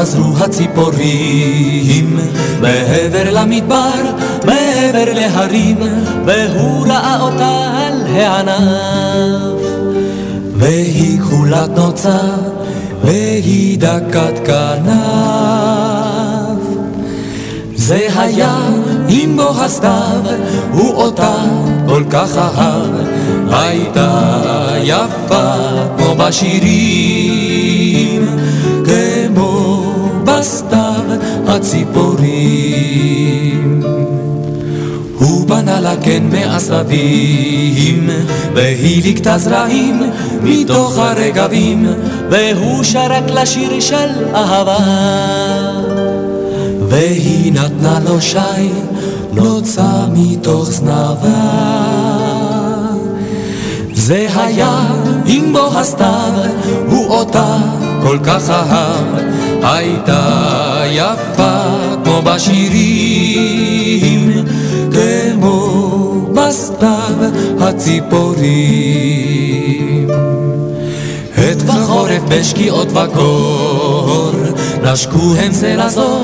חזרו הציפורים מעבר למדבר, מעבר להרים, והוא ראה אותה על הענף. והיא כחולת נוצה, והיא דקת כנף. זה היה עם בו הסתיו, הוא אותה כל כך אהב, הייתה יפה כמו בשירים. בסתיו הציפורים. הוא בנה לה קן מעשבים, והיא ליקטה זרעים מתוך הרגבים, והוא שרק לשיר של אהבה. והיא נתנה לו שי, נוצה מתוך זנבה. זה היה עם בו הסתיו, הוא אותה כל כך אהב, הייתה יפה כמו בשירים, כמו בסתיו הציפורים. עת וחורף בשקיעות וקור, נשקו הם זה לזו,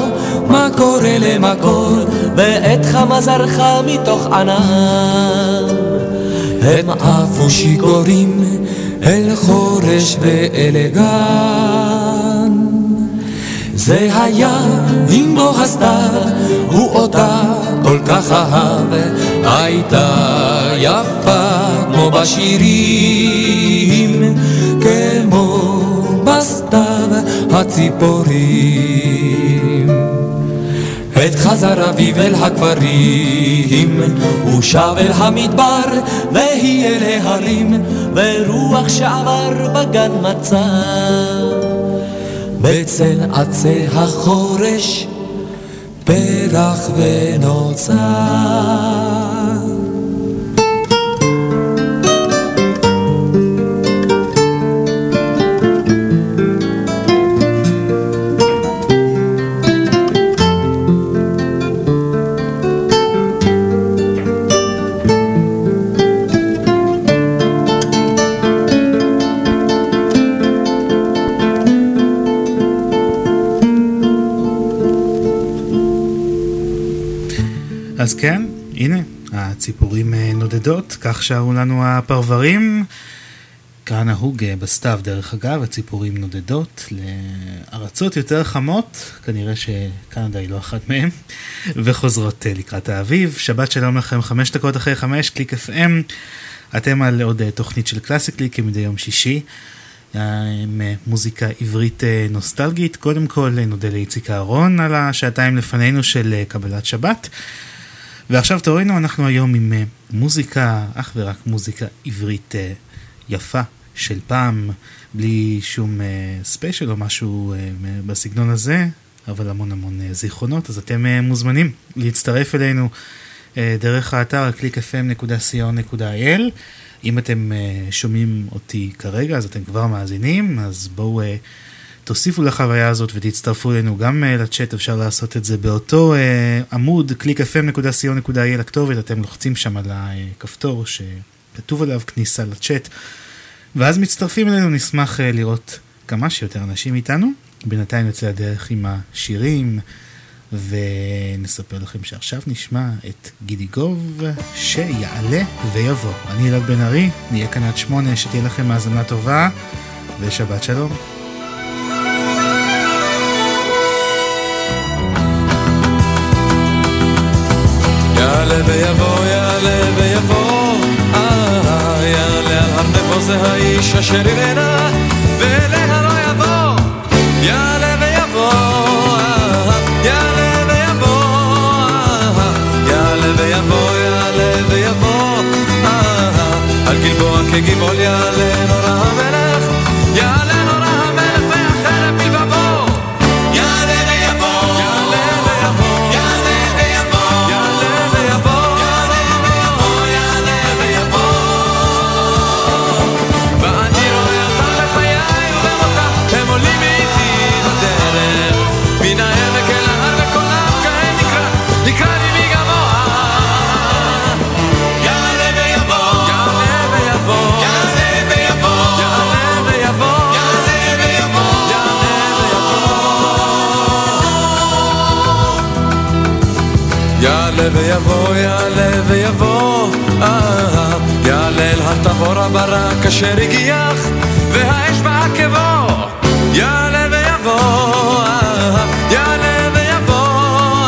מה קורה למקור, ועת חמה זרחה מתוך ענן. הם עפו שיכורים אל חורש ואל גן. זה היה עם בו הסתיו, הוא אותה כל כך אהב, הייתה יפה כמו בשירים, כמו בסתיו הציפורים. עת חזר אביב אל הכפרים, הוא שב אל המדבר, והיא אל ההרים, ורוח שעבר בגן מצא. בצל עצי החורש, פרח ונוצר. אז כן, הנה, הציפורים אה, נודדות, כך שרו לנו הפרברים. כאן נהוג אה, בסתיו, דרך אגב, הציפורים נודדות לארצות יותר חמות, כנראה שקנדה היא לא אחת מהן, וחוזרות אה, לקראת האביב. שבת שלום לכם, חמש דקות אחרי חמש, קליק FM. אתם על עוד תוכנית של קלאסי קליק כמדי יום שישי, עם מוזיקה עברית נוסטלגית. קודם כל נודה לאיציק אהרון על השעתיים לפנינו של קבלת שבת. ועכשיו תורנו, אנחנו היום עם uh, מוזיקה, אך ורק מוזיקה עברית uh, יפה של פעם, בלי שום ספיישל uh, או משהו בסגנון הזה, אבל המון המון זיכרונות, אז אתם מוזמנים להצטרף אלינו דרך האתר clickfm.co.il. אם אתם שומעים אותי כרגע, אז אתם כבר מאזינים, אז בואו... תוסיפו לחוויה הזאת ותצטרפו אלינו גם uh, לצ'אט, אפשר לעשות את זה באותו uh, עמוד, clickfm.co.il הכתובת, אתם לוחצים שם על הכפתור שכתוב עליו כניסה לצ'אט, ואז מצטרפים אלינו, נשמח uh, לראות כמה שיותר אנשים איתנו. בינתיים נצא לדרך עם השירים, ונספר לכם שעכשיו נשמע את גידי גוב, שיעלה ויבוא. אני אלעד בן ארי, נהיה כאן עד שמונה, שתהיה לכם האזנה טובה, ושבת שלום. יעלה ויבוא, יעלה ויבוא, אה, יעלה האיש אשר איננה, ואליה לא יבוא, יעלה ויבוא, יעלה ויבוא, יעלה ויבוא, יעלה ויבוא, על גלבוע כגבעול ויבוא. יעלה ויבוא, יעלה ויבוא, אה, יעלה אל הר תבור הברק אשר הגיח, והאש בעקבו. יעלה ויבוא, אה, יעלה ויבוא,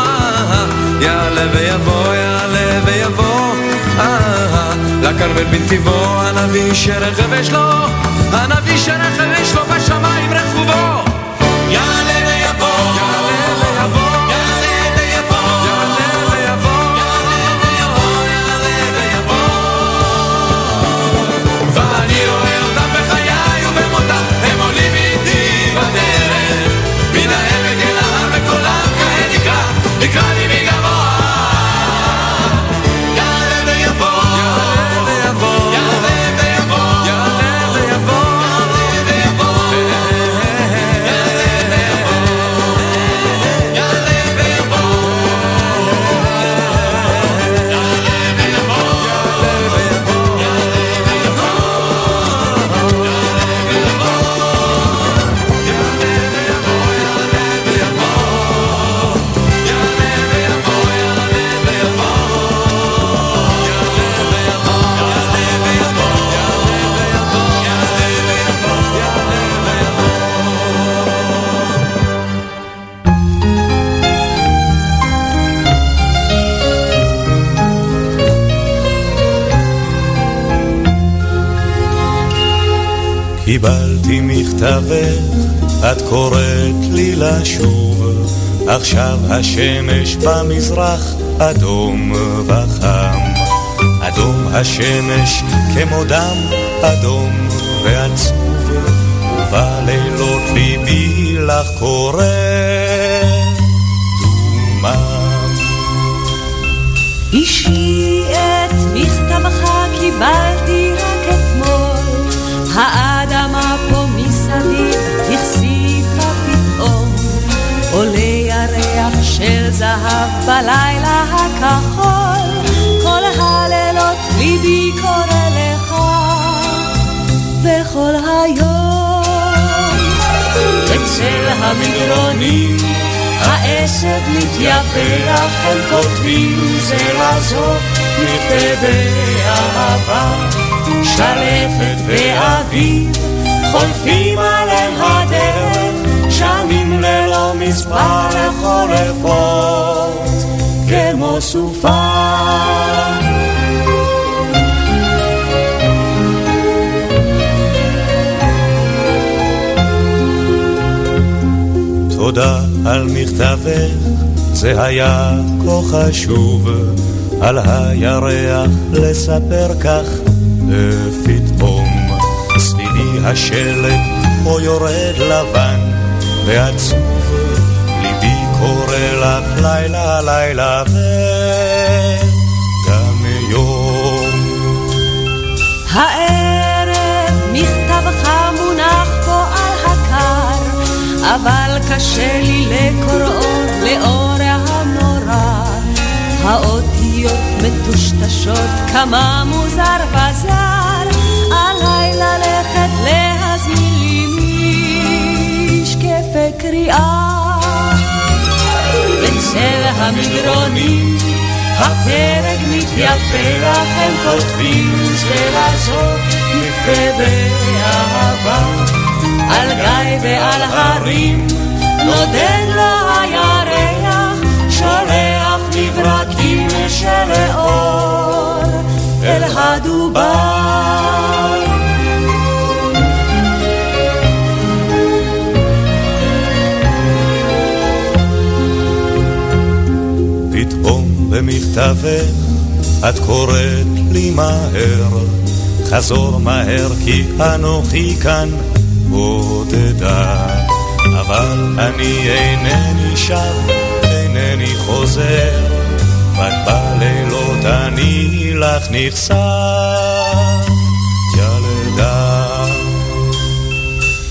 אה, יעלה ויבוא, יעלה ויבוא, אה, לכרמל בנתיבו, הנביא שרכב יש לו, הנביא שרכב יש לו בשמיים נקרא, מכתבך, את קוראת לי לשוב, עכשיו השמש במזרח אדום וחם. אדום השמש כמו דם אדום ועצוב, ובלילות ליבי לך קורא דומם. אישי את מכתבך קיבלתי בלילה הכחול, כל הלילות ליבי קורא לך, וכל היום אצל המדרונים העשב מתייפח, הם כותבים זה לזו מכתבי אהבה. שלפת ואביב חולפים עליהם הדרך, שנים ללא מספר חולפות כמו סופה. תודה על מכתבך, זה היה כה חשוב, על הירח לספר כך ופתאום סביבי השלג פה יורד לבן ועצוב ליבי קורא לך לילה לילה אבל קשה לי לקוראו לאור הנורא. האותיות מטושטשות, כמה מוזר וזר, עליי ללכת להזמין לי משקפי קריאה. בצל המדרונים הפרק מתייפח, הם כותבים זה לזאת מכתבי אהבה. על גיא ועל הרים, נותן לו הירח, שולח מברקים של אור אל הדובר. פתאום במכתבך את קוראת לי מהר, חזור מהר כי אנוכי כאן בודדה. אבל אני אינני שב, אינני חוזר, רק בלילות אני לך נחשף, ילדה.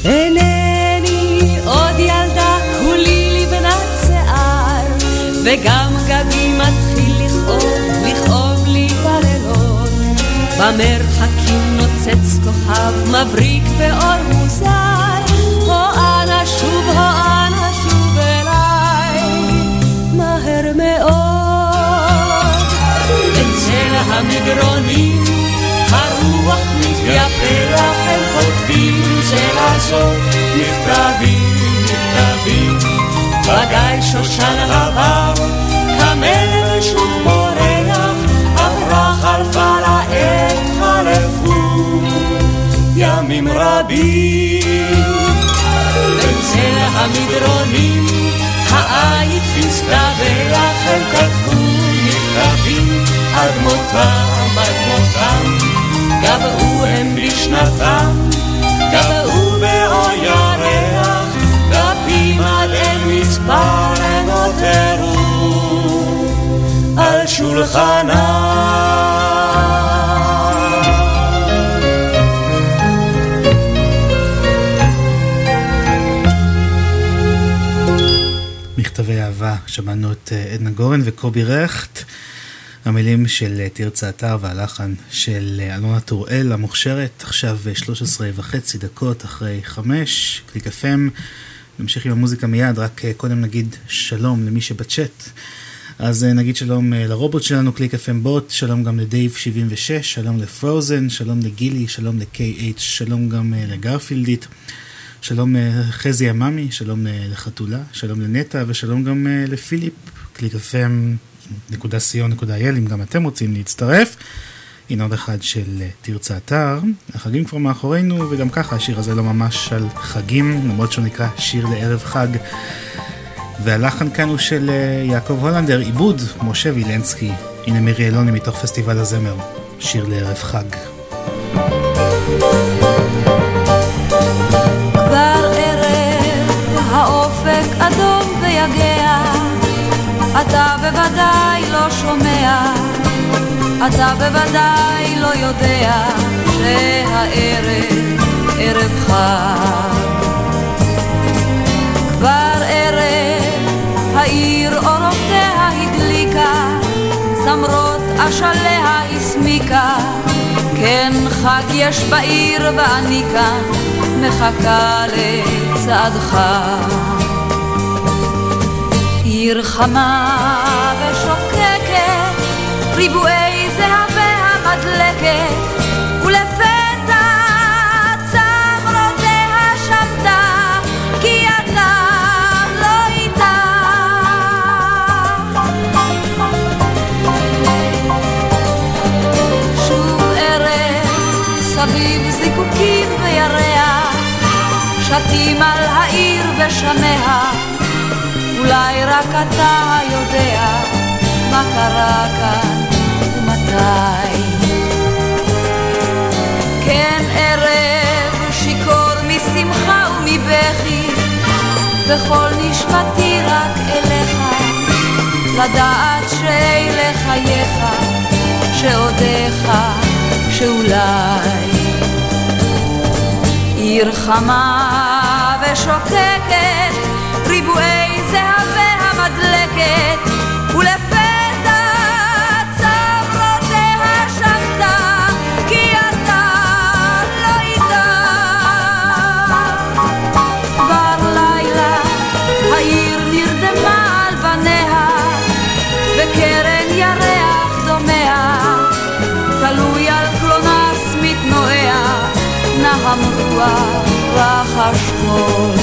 אינני עוד ילדה, כולי לבנת שיער, וגם גבי מתחיל לכאוב, לכאוב לי בלילות. במרחקים נוצץ כוכב מבריק באור מוזר, מאוד. אצל המדרונים הרוח מתייפח, הם כותבים זה לזאת מכתבים, מכתבים. בגיא שושן עבר, כמלך שוב בורח, עברה חלפה לעת חלפו ימים רבים. בצל המדרונים העית מסתבח, הם כתבו מכתבים עד מותם, עד מותם. גבעו הם בשנתם, גבעו באור ירח, דפים עד אין מספר נותרו על שולחנם. אהבה, שמענו את אה, עדנה גורן וקובי רכט. המילים של אה, תרצה אתר והלחן של אה, אלונה טוראל המוכשרת, עכשיו 13 וחצי דקות אחרי חמש, קליק FM. נמשיך עם המוזיקה מיד, רק קודם נגיד שלום למי שבצ'אט. אז נגיד שלום לרובוט שלנו, קליק FM בוט, שלום גם לדייב 76, שלום לפרוזן, שלום לגילי, שלום ל-KH, שלום גם לגרפילדית. שלום חזי עממי, שלום לחתולה, שלום לנטע ושלום גם לפיליפ, קליק fm.co.il אם גם אתם רוצים להצטרף. הנה עוד אחד של תרצה אתר, החגים כבר מאחורינו וגם ככה השיר הזה לא ממש על חגים, למרות שהוא נקרא שיר לערב חג. והלחן כאן הוא של יעקב הולנדר, עיבוד משה וילנסקי. הנה מירי אלוני מתוך פסטיבל הזמר, שיר לערב חג. האופק אתה בוודאי לא שומע, אתה בוודאי לא יודע שהערב ערב חג. כבר ערב העיר אורותיה הדליקה, צמרות אשליה הסמיקה, כן חג יש בעיר ואני כאן מחכה לצעדך. עיר חמה ושוקקת, ריבועי זהבי המדלקת, ולפתע צמרותיה שמתה, כי אתה לא איתה. שוב ערב, סביב זיקוקים וירח, שתים על העיר ושמיה, אולי רק אתה יודע מה קרה כאן ומתי. כן ערב שיכור משמחה ומבכי, וכל נשמתי רק אליך, לדעת שאלה חייך, שעודיך, שאולי. עיר חמה ושוקקת, ריבועי זהבי המדלקת, ולפתע צמרותיה שמתה, כי אתה לא איתה. כבר לילה העיר נרדמה על בניה, וקרן ירח דומע, תלוי על קלונס מתנועע. נהם רוח רחש חול.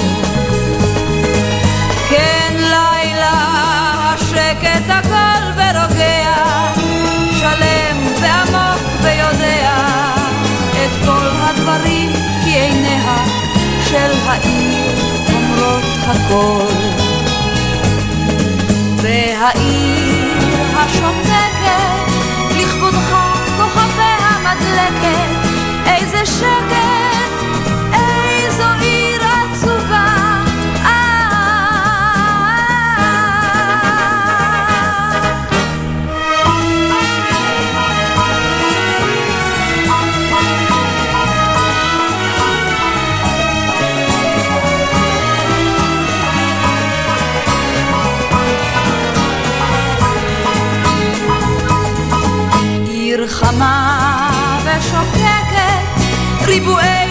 עיניה של העיר אומרות הכל. והעיר השותקת, לכבודך כוכביה מדלקת, איזה שקט contribuer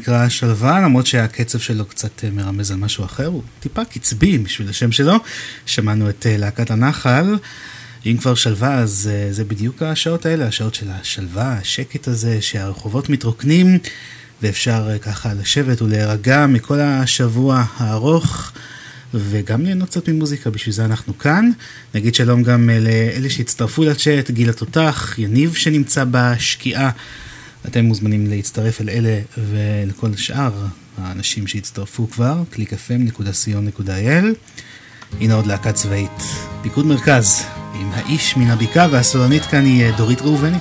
נקרא שלווה, למרות שהקצב שלו קצת אה, מרמז על משהו אחר, הוא טיפה קצבי בשביל השם שלו. שמענו את אה, להקת הנחל. אם כבר שלווה, אז אה, זה בדיוק השעות האלה, השעות של השלווה, השקט הזה, שהרחובות מתרוקנים, ואפשר ככה לשבת ולהירגע מכל השבוע הארוך. וגם ליהנות קצת ממוזיקה, בשביל זה אנחנו כאן. נגיד שלום גם לאלה שהצטרפו לצ'אט, גיל התותח, יניב שנמצא בשקיעה. אתם מוזמנים להצטרף אל אלה ולכל שאר האנשים שהצטרפו כבר, www.clickfm.co.il. הנה עוד להקה צבאית, פיקוד מרכז, עם האיש מן הבקעה, והסולנית כאן היא דורית ראובני.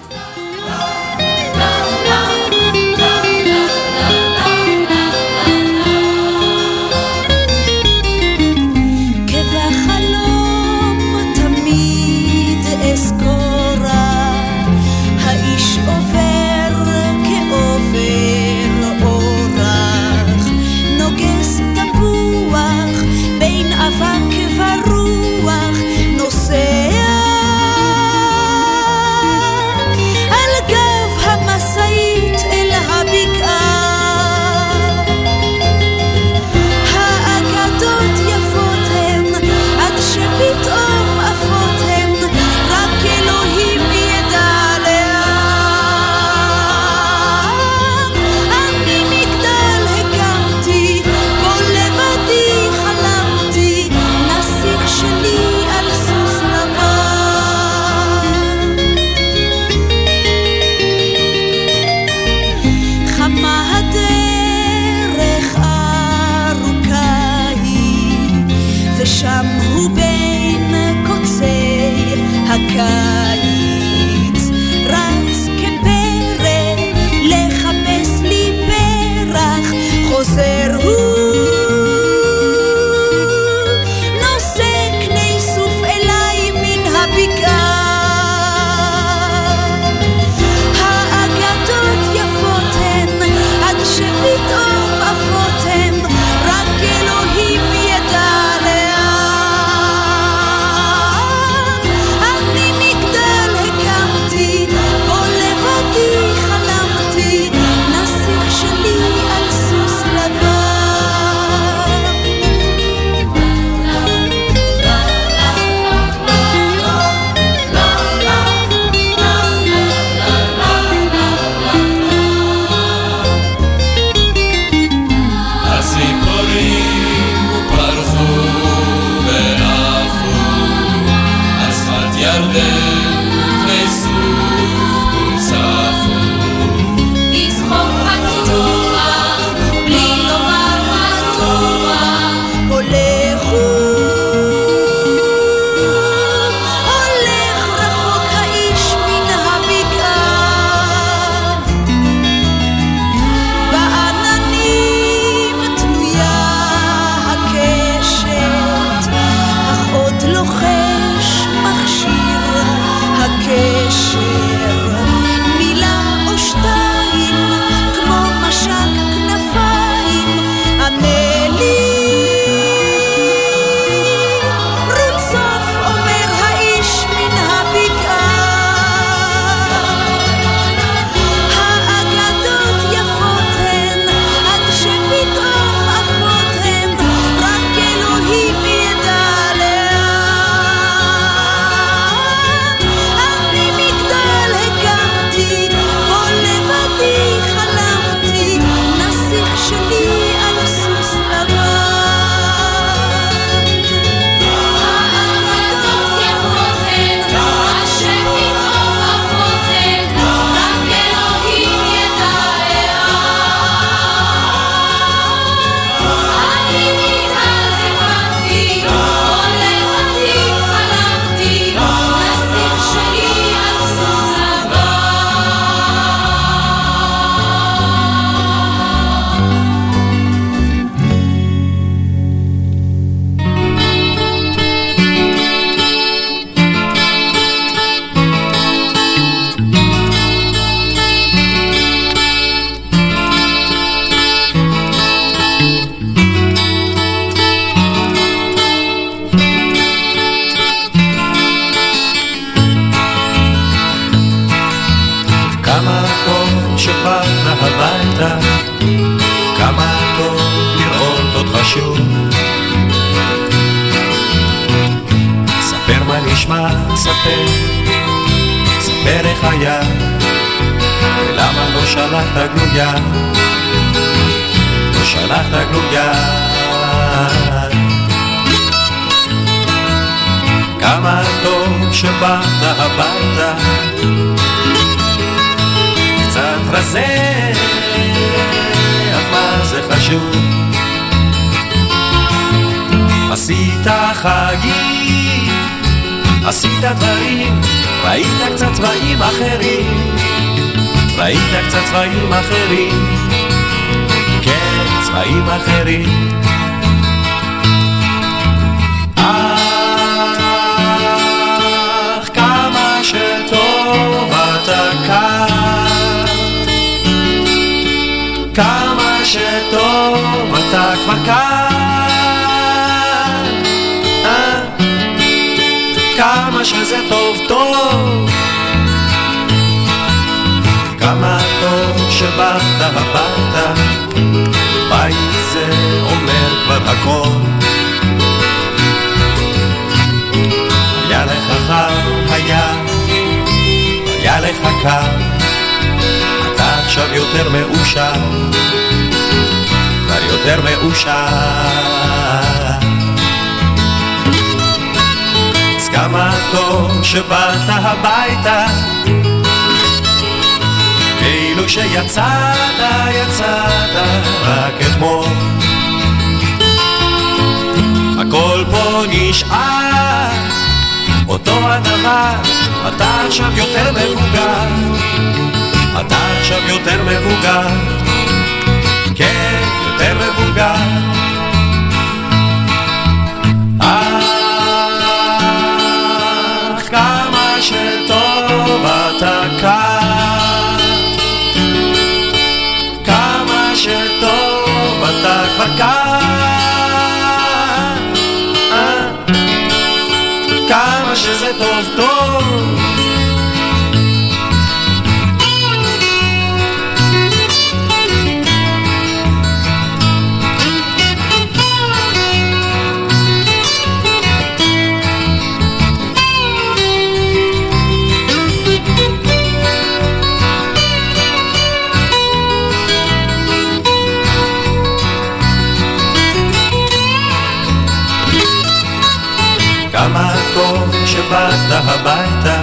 כמה טוב שבאת הביתה.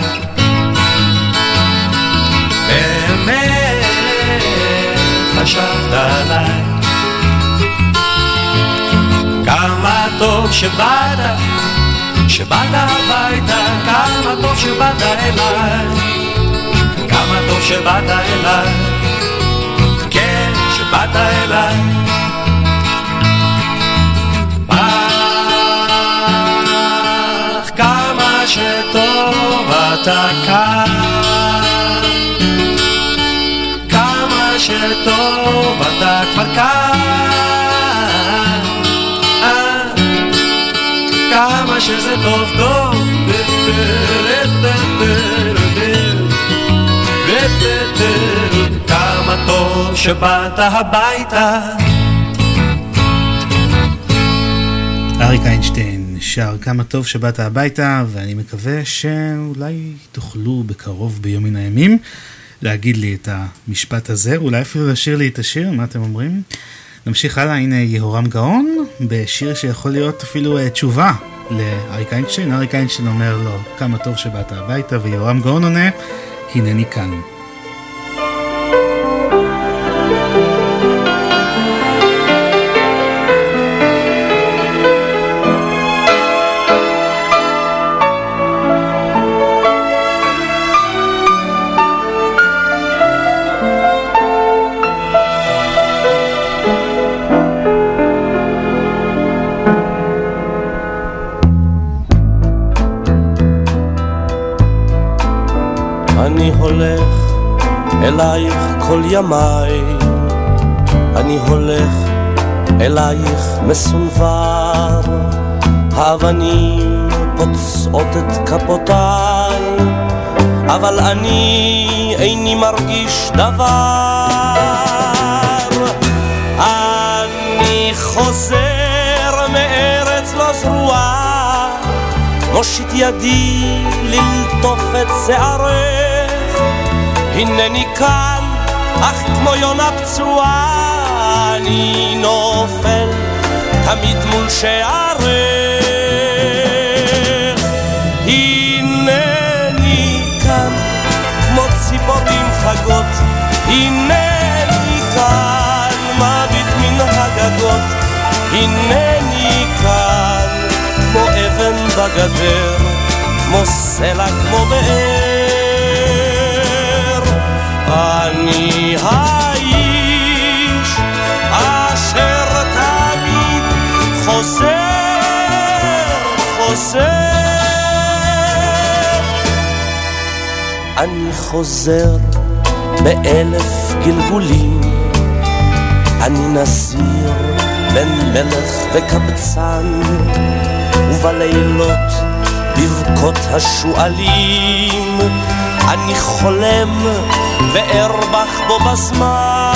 באמת חשבת עליי. כמה טוב שבאת, שבאת הביתה כמה טוב שבאת אליי. כמה טוב שבאת אליי. כן, שבאת אליי שטוב אתה כאן. כמה שטוב אתה כבר כאן. אה, כמה שזה טוב טוב. כמה טוב שבאת הביתה אריק איינשטיין שר כמה טוב שבאת הביתה, ואני מקווה שאולי תוכלו בקרוב ביום מן הימים להגיד לי את המשפט הזה, אולי אפילו לשיר לי את השיר, מה אתם אומרים? נמשיך הלאה, הנה יהורם גאון, בשיר שיכול להיות אפילו uh, תשובה לאריק איינשטיין. אריק איינשטיין אומר לו כמה טוב שבאת הביתה, ויהורם גאון עונה, הנני כאן. כל ימיי, אני הולך אלייך מסונבר, האבנים פוצעות את כפותיי, אבל אני איני מרגיש דבר. אני חוזר מארץ לא זרועה, מושיט ידי ללטוף את שערך, הנני כאן, אך כמו יונה פצועה, אני נופל תמיד מול שערך. הנני כאן, כמו ציפורים חגות, הנני כאן, מביט מן הגגות, הנני כאן, כמו אבן בגדר, כמו סלע, כמו באר. אני חוזר, חוזר. באלף גלגולים, אני נזיר בין מלך וקבצן, ובלילות בבכות השועלים, אני חולם וארבח בו בזמן.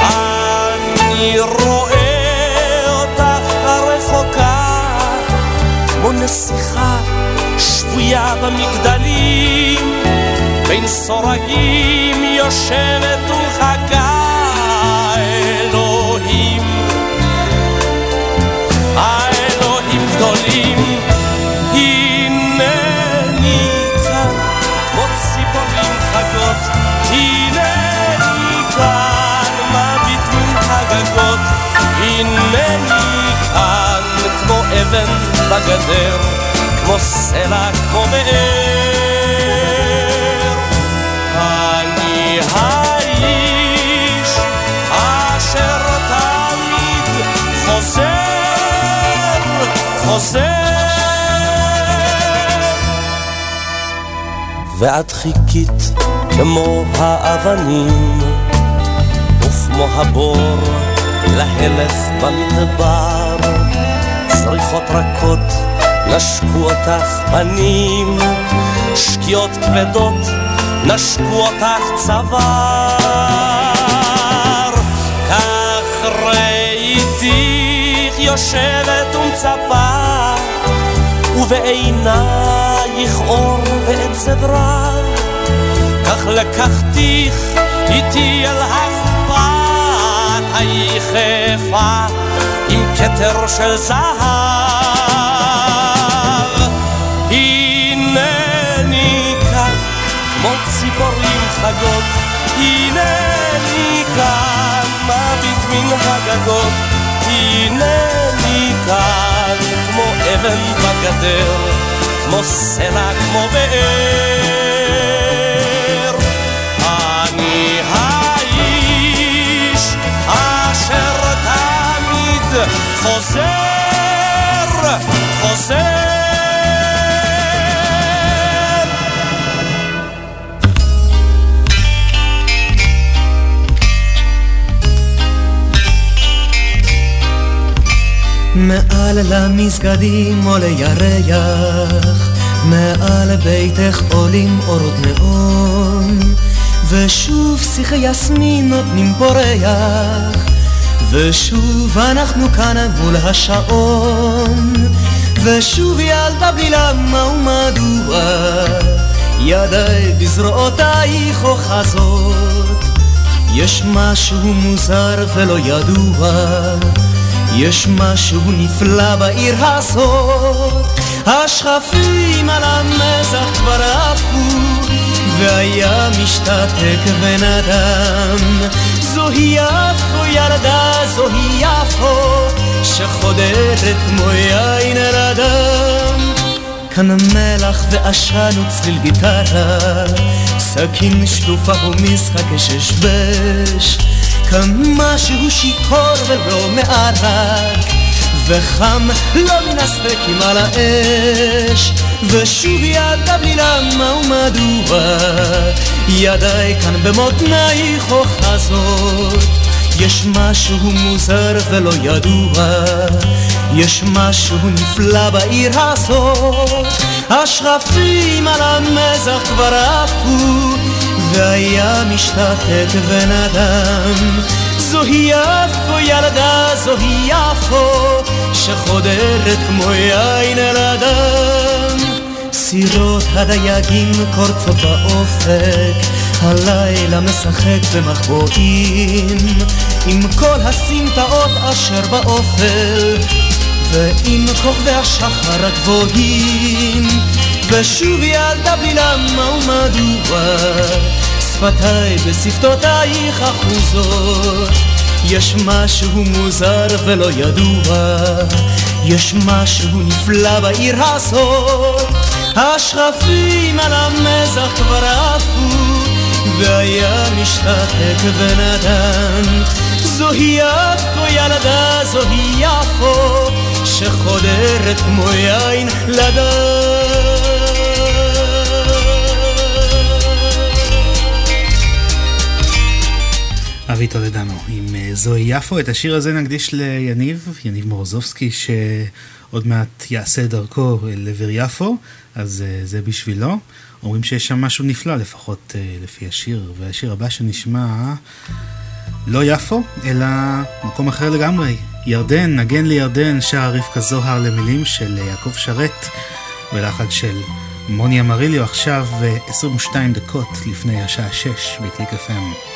אני רואה אותך הרחוקה, כמו נסיכה שבויה במגדלים, בין סורגים יושבת ומחכה האלוהים. אבן בגדר. כמו סלע, כמו באר. אני האיש אשר תמיד חוזר, חוזר. ואת חיכית כמו האבנים וכמו הבור להלך במדבר, זריחות רכות נשקו אותך פנים, שקיעות כבדות, נשקו אותך צוואר. כך ראיתיך יושבת ומצפה, ובעינייך אור ועצב רב. כך לקחתיך איתי אל החופת היחפה עם כתר של זהב. כמו ציפורים חגות, הנני כאן, מביט מן הגגות, הנני כאן, כמו אבן בגדר, כמו סלע, כמו באר. חוזר, חוזר. מעל למסגדים עולה ירח, מעל ביתך עולים אורות נאון, ושוב שיחי יסמין נותנים פורח, ושוב אנחנו כאן מול השעון, ושוב ילדה בלי למה ומדוע, ידיי בזרועותייך אוחזות, יש משהו מוזר ולא ידוע. יש משהו נפלא בעיר הזאת, השכפים על המזח כבר עפו, והיה משתתק ונדם. זוהי יפו ילדה, זוהי יפו, שחודרת כמו יין אל אדם. כאן מלח ועשן וצליל גיטרה, סכין שלופה ומשחק אששבש. כאן משהו שיכור ולא מערק וחם לא מן הספקים על האש. ושוב ידה בלי למה ומדוע ידיי כאן במותנייך אוחזות. יש משהו מוזר ולא ידוע. יש משהו נפלא בעיר הזאת. השכפים על המזח כבר עפו והיה משתתק ונדם זוהי יפו ילדה, זוהי יפו שחודרת כמו יין אל אדם. סירות הדייגים קורצות באופק הלילה משחק במחבואים. עם כל הסמטאות אשר באופל ועם כוכבי השחר הגבוהים. ושוב ילדה בלי למה ומדוע שפתיי בשפתותייך אחוזות יש משהו מוזר ולא ידוע יש משהו נפלא בעיר הזאת, השכפים על המזח כבר עפו, והים משתתק ונדן. זוהי יפו ילדה, זוהי יפו, שחודרת כמו יין לדן. אבי טולדנו עם אה, זוהי יפו. את השיר הזה נקדיש ליניב, יניב מורוזובסקי, שעוד מעט יעשה דרכו לעבר יפו, אז אה, זה בשבילו. אומרים שיש שם משהו נפלא, לפחות אה, לפי השיר. והשיר הבא שנשמע, לא יפו, אלא מקום אחר לגמרי. ירדן, נגן לירדן, שר רבקה זוהר למילים של יעקב שרת ולחד של מוני אמריליו, עכשיו 22 דקות לפני השעה 6 בקליק FM.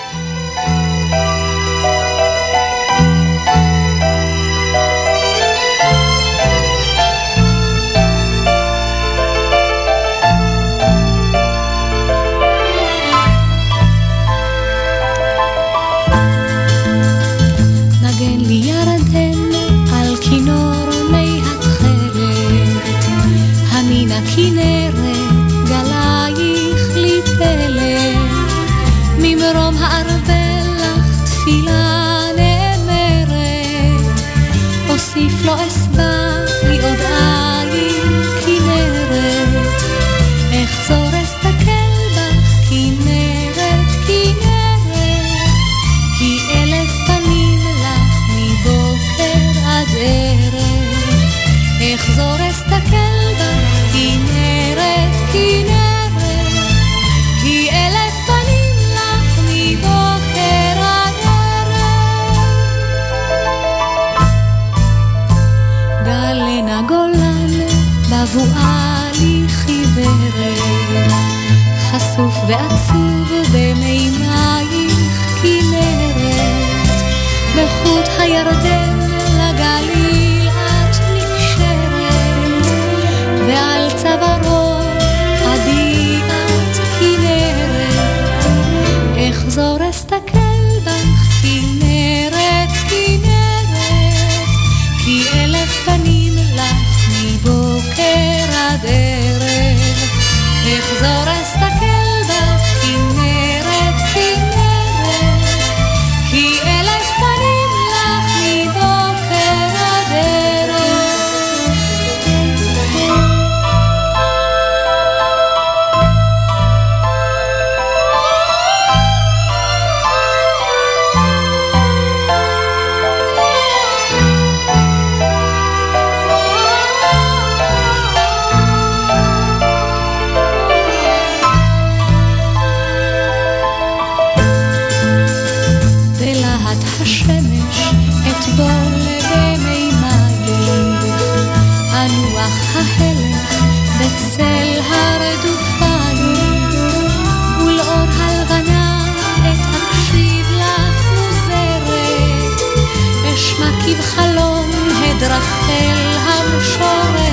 שירי לי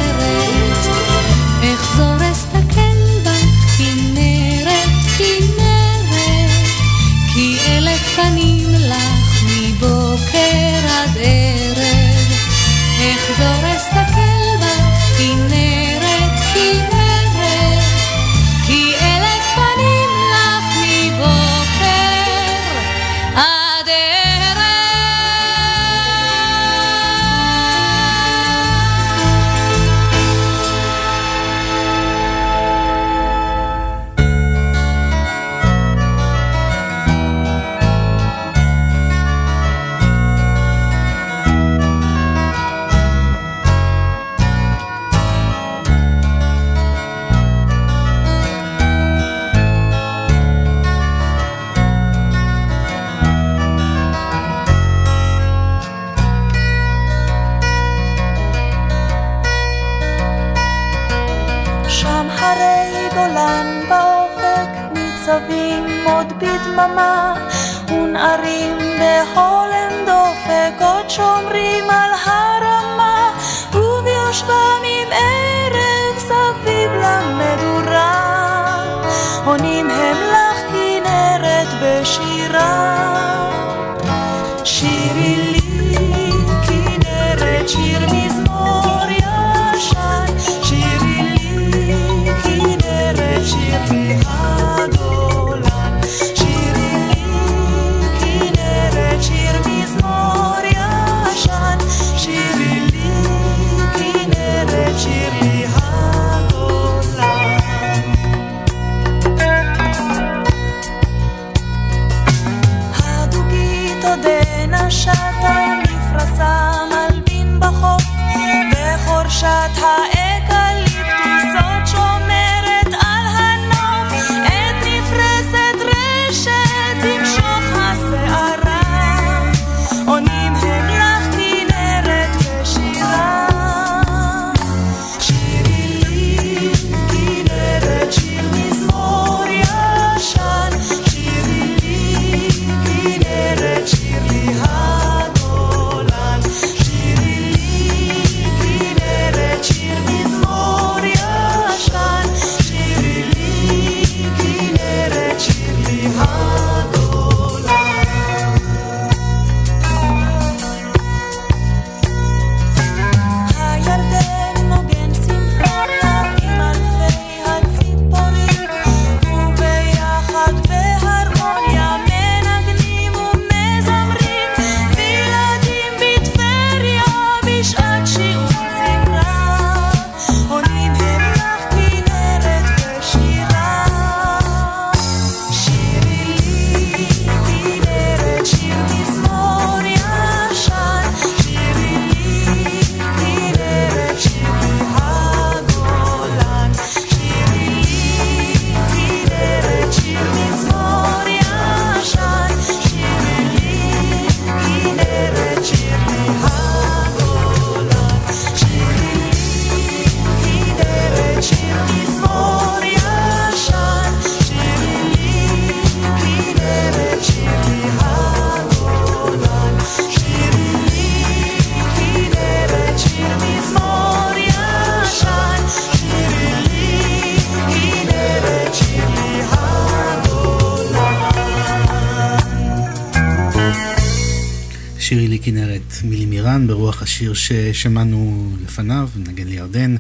השיר ששמענו לפניו, נגן לירדן.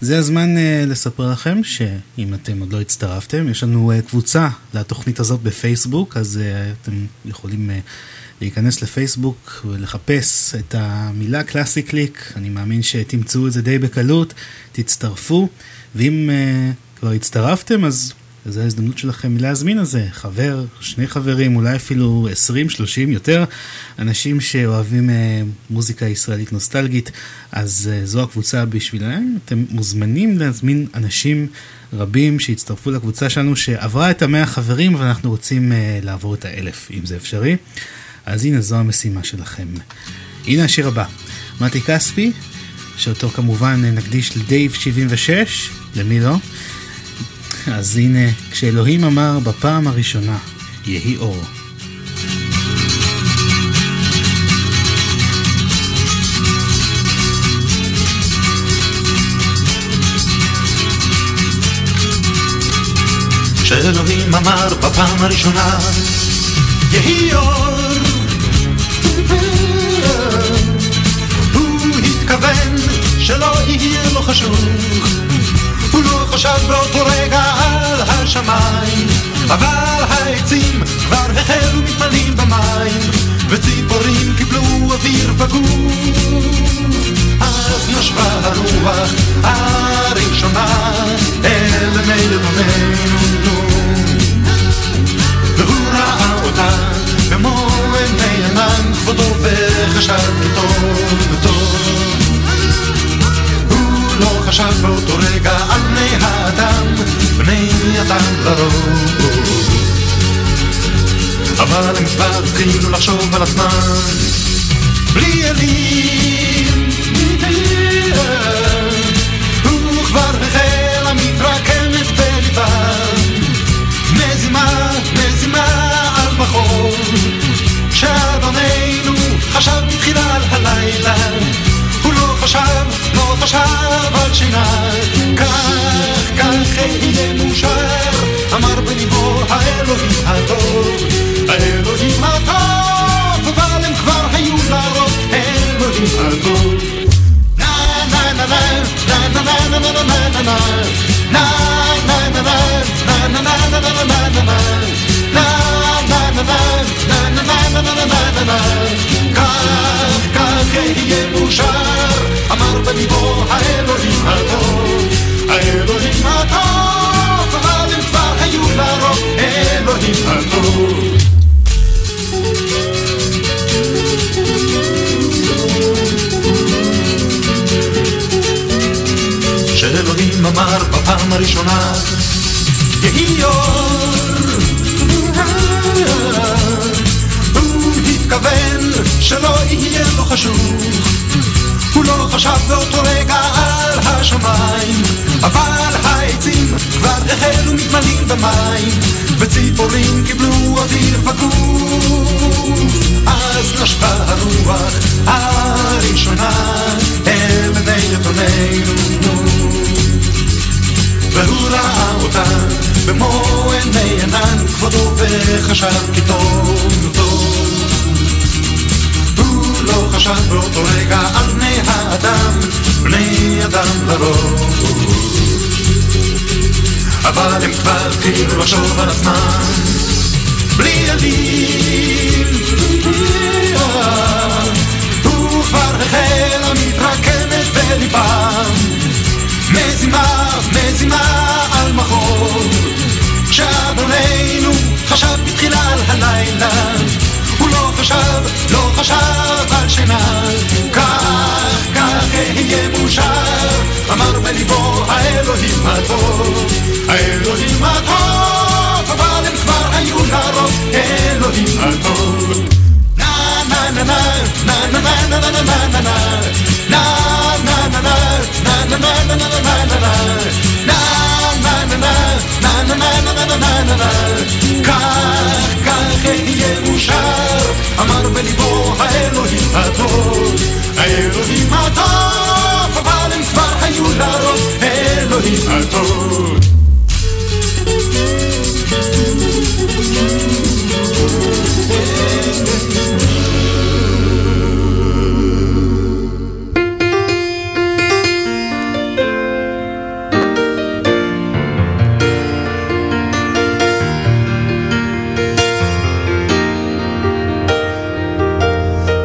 זה הזמן uh, לספר לכם שאם אתם עוד לא הצטרפתם, יש לנו uh, קבוצה לתוכנית הזאת בפייסבוק, אז uh, אתם יכולים uh, להיכנס לפייסבוק ולחפש את המילה קלאסי קליק, אני מאמין שתמצאו את זה די בקלות, תצטרפו, ואם uh, כבר הצטרפתם אז זו ההזדמנות שלכם להזמין על זה חבר, שני חברים, אולי אפילו 20, 30, יותר אנשים שאוהבים אה, מוזיקה ישראלית נוסטלגית, אז אה, זו הקבוצה בשבילם. אתם מוזמנים להזמין אנשים רבים שהצטרפו לקבוצה שלנו שעברה את המאה חברים ואנחנו רוצים אה, לעבור את האלף, אם זה אפשרי. אז הנה זו המשימה שלכם. הנה השיר הבא, מתי כספי, שאותו כמובן נקדיש לדייב 76, למי לא? אז הנה, כשאלוהים אמר בפעם הראשונה, יהי אור. כשאלוהים אמר בפעם הראשונה, יהי אור, הוא התכוון שלא יהיה לו חשוך. הוא לא חשב באותו רגע על השמיים, אבל העצים כבר החלו מתמלאים במים, וציפורים קיבלו אוויר בגוף. אז נשבה הרוח הראשונה וחשב כי טוב טוב. לא חשב באותו רגע על בני האדם, בני אדם לרוב. אבל הם כבר התחילו לחשוב על עצמם, בלי אלים. הוא כבר החל המתרקמת בליבם, מזימה, מזימה על בחור, שאדוננו חשב בתחילה על הלילה. חשב, לא חשב על שינה, כך, כך יהיה מאושר, אמר בליבו האלוהים הטוב, האלוהים הטוב, אבל הם כבר היו לרוב, האלוהים הטוב. נה נה נה נה נה נה נה נה נה נה נה נה נה כך, כך יהיה מאושר אמר בליבו האלוהים הטוב, האלוהים הטוב, אבל הם כבר היו לרוב אלוהים הטוב. שאלוהים אמר בפעם הראשונה, יהי אור. התכוון שלא יהיה לו חשוך הוא לא חשב באותו רגע על השמיים, אבל העצים כבר החלו מתמלאים במים, וציפורים קיבלו אוויר בגוף. אז נשבה הרוח הראשונה אל בני יתומנו. והוא ראה אותה במו עיני ענן כבודו וחשב כי טוב טוב לא חשב באותו רגע על בני האדם, בני אדם לרוב. אבל הם כבר התחילו לחשוב על עצמם, בלי. הוא כבר החל המתרקמת בליבם, מזימה, מזימה על מחור. כשאדוננו חשב בתחילה על הלילה חשב, לא חשב על שינה. כך, כך אהיה מאושר, אמר בליבו האלוהים הטוב. האלוהים הטוב, אבל הם כבר היו לרוב, אלוהים הטוב. כך, כך אהיה מאושר, אמר בליבו האלוהים הטוב, האלוהים הטוב, אבל הם כבר היו לרוב, האלוהים הטוב. Thank you.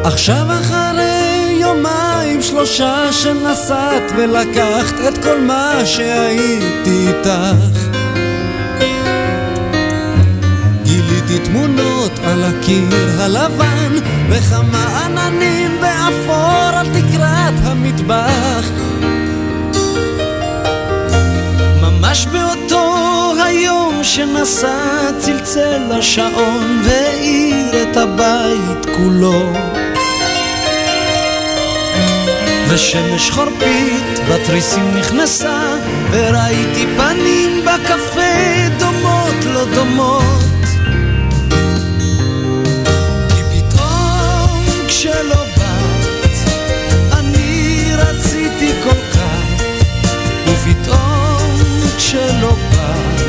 עכשיו אחרי יומיים שלושה שנסעת ולקחת את כל מה שהייתי איתך. גיליתי תמונות על הקיר הלבן וכמה עננים באפור על תקרת המטבח. ממש באותו היום שנסע צלצל השעון והאיר את הבית כולו ושמש חורפית בתריסים נכנסה וראיתי פנים בקפה דומות לא דומות. כי פתאום כשלא באת אני רציתי כל כך ופתאום כשלא באת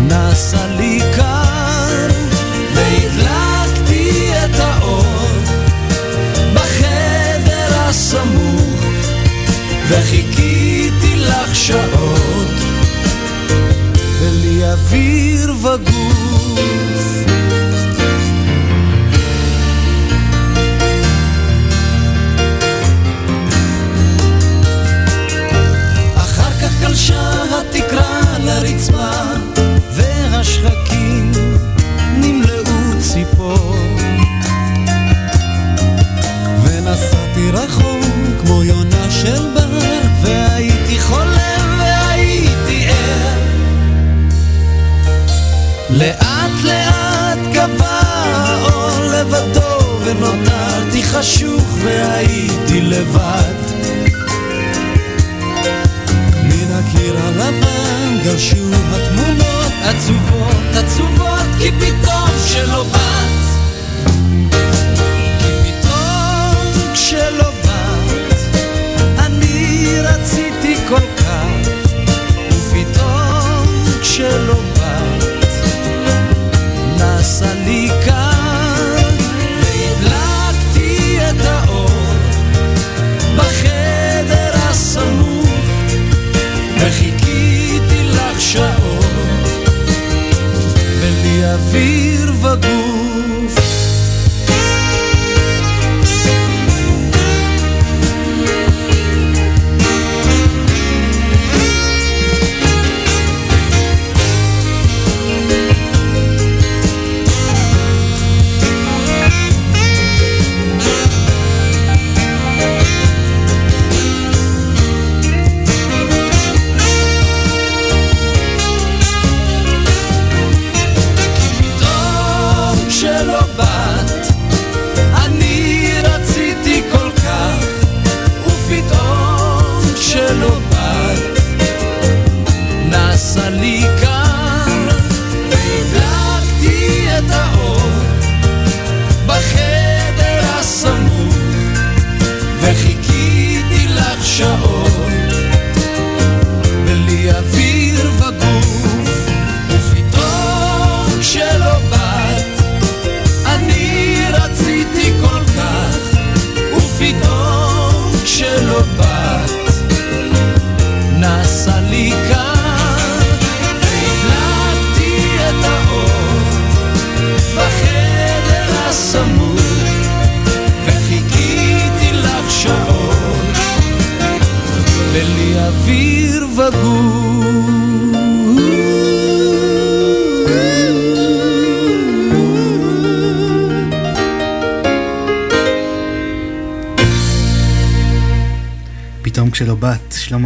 נעשה לי וחיכיתי לך שעות. בלי אוויר וגוף אחר כך גלשה התקרה לרצפה והשחקים נמלאו ציפור. ונסעתי רחוק כמו יונה של בר חשוך והייתי לבד. מן הקיר הלבן גרשו התמונות עצובות עצובות כי פתאום שלא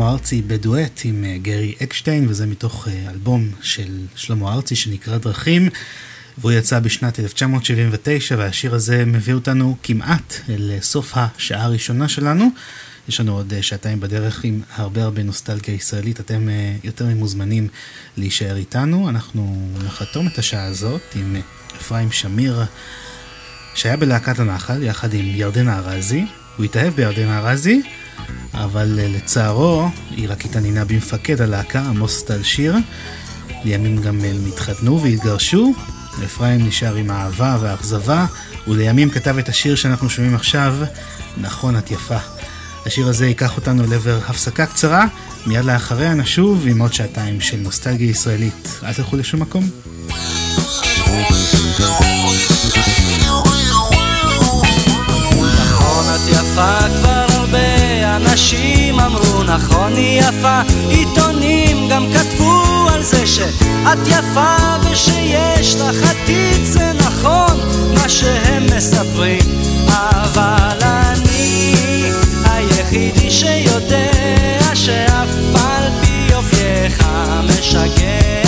ארצי בדואט עם אה, גרי אקשטיין, וזה מתוך אה, אלבום של שלמה ארצי שנקרא דרכים, והוא יצא בשנת 1979, והשיר הזה מביא אותנו כמעט אל אה, השעה הראשונה שלנו. יש לנו עוד שעתיים בדרך עם הרבה הרבה נוסטלגיה ישראלית, אתם יותר ממוזמנים להישאר איתנו. אנחנו נחתום את השעה הזאת עם אפרים שמיר, שהיה בלהקת הנחל יחד עם ירדנה ארזי. הוא התאהב בירדנה ארזי, אבל אה, לצערו היא רק התעניינה במפקד הלהקה, עמוס טל שיר. לימים גם הם התחתנו והתגרשו. אפרים נשאר עם האהבה והאכזבה, ולימים כתב את השיר שאנחנו שומעים עכשיו, נכון את יפה. השיר הזה ייקח אותנו לעבר הפסקה קצרה, מיד לאחריה נשוב עם עוד שעתיים של נוסטלגיה ישראלית. אל תלכו לשום מקום. Thank you. אנשים אמרו נכון היא יפה, עיתונים גם כתבו על זה שאת יפה ושיש לך עתיד זה נכון מה שהם מספרים. אבל אני היחידי שיודע שאף על פי אופייך משגע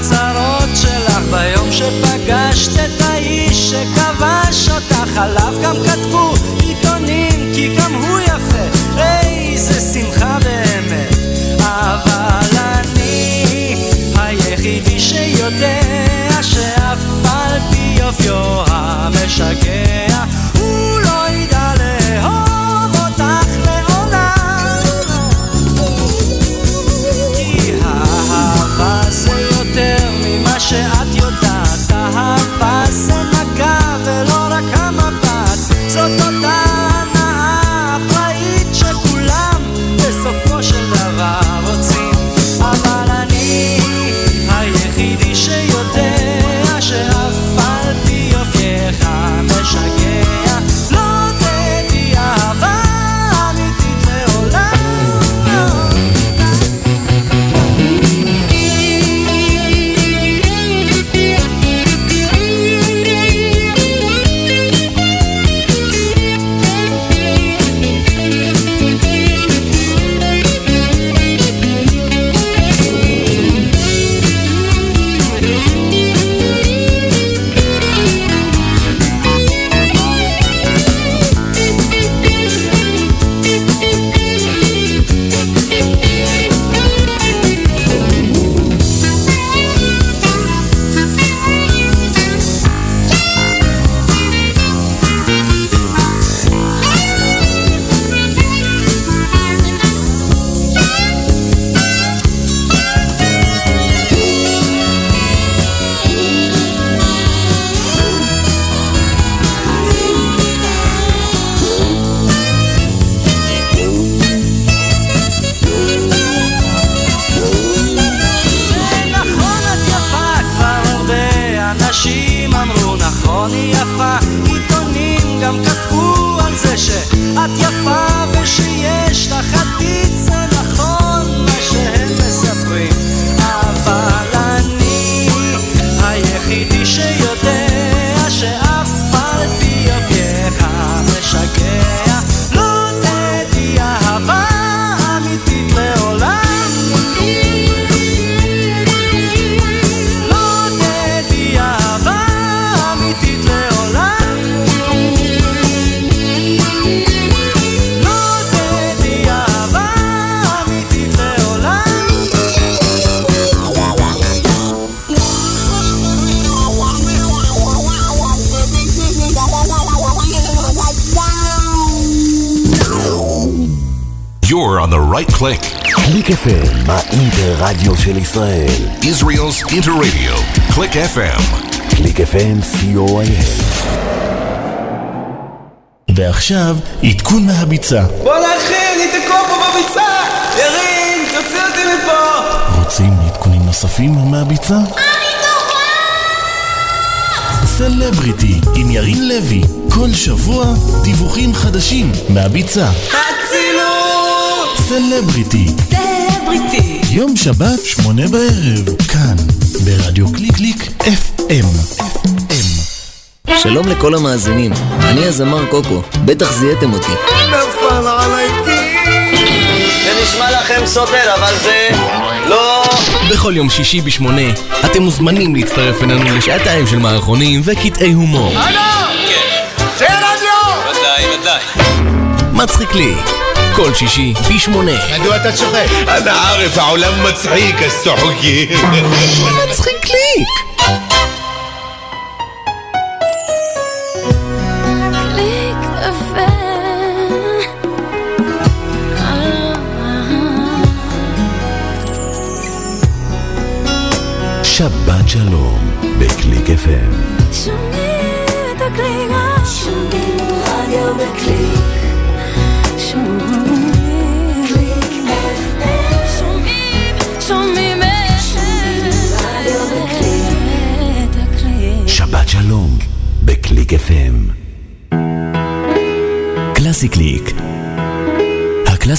הצרות שלך ביום שפגשת את האיש שכבש אותך עליו גם כתבו עיתונים כי גם הוא יפה. איזה שמחה באמת. אבל אני היחידי שיודע שאף על פי אופיו המשגע האינטר-רדיו של ישראל. Israel's Interradio. Click FM. קליק FM, co.il. ועכשיו, עדכון מהביצה. בואנה אחי, אני תקוע פה בביצה! ירין, תוציא אותי מפה! רוצים עדכונים נוספים מהביצה? סלבריטי עם ירין לוי, כל שבוע דיווחים חדשים מהביצה. אצילות! סלבריטי, סלבריטי! יום שבת, שמונה בערב, כאן, ברדיו קליק קליק FM. שלום לכל המאזינים, אני הזמר קוקו, בטח זיהיתם אותי. נפל עליי זה נשמע לכם סותר, אבל זה לא... בכל יום שישי בשמונה, אתם מוזמנים להצטרף אלינו לשעתיים של מערכונים וקטעי הומור. זה רדיו! ודאי, ודאי. מצחיק לי, כל שישי בשמונה. מדוע אתה צוחק? אנא ערף, העולם מצחיק, הסוחקים. מצחיק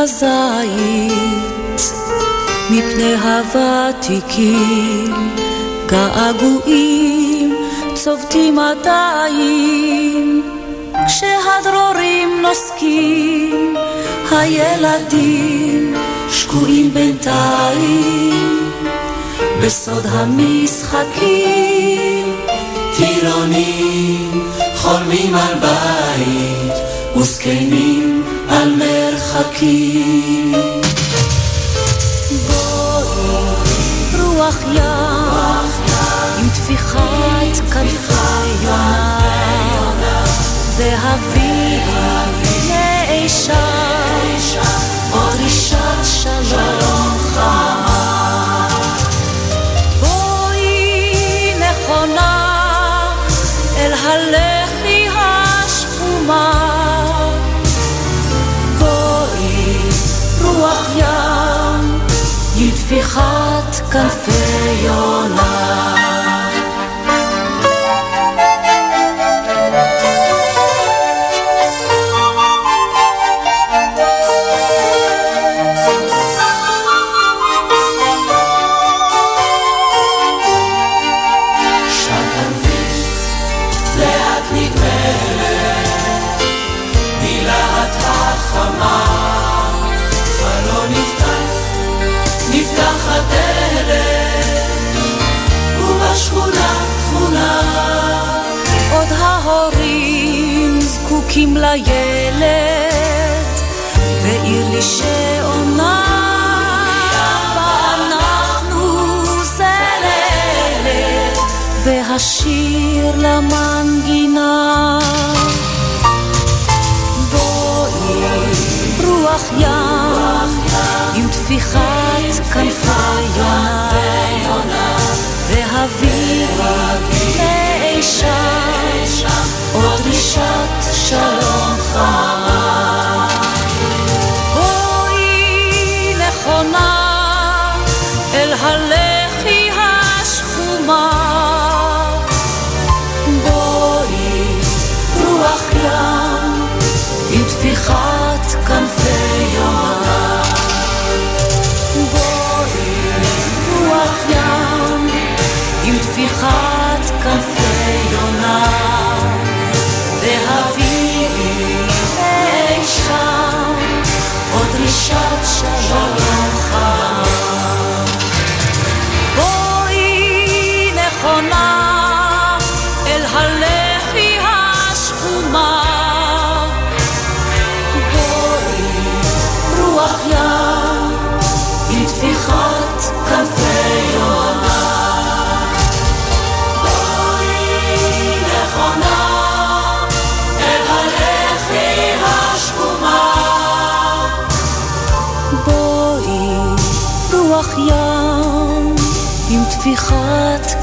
הזית מפני הוותיקים געגועים צובטים עדיין. כשהדרורים נוסקים הילדים שקועים בינתיים. בסוד המשחקים טירונים חולמים על בית וזקנים מרחקים. בואי רוח ים. עם טפיחת כנפי יונה. והביא לאישה טפיחת כנפי יונה. והשיר למנגינה. בואי, רוח ים, עם טפיחת כנפי יונה, והביאי לאי שם עוד דרישת שלום חמה. Don't say you're not.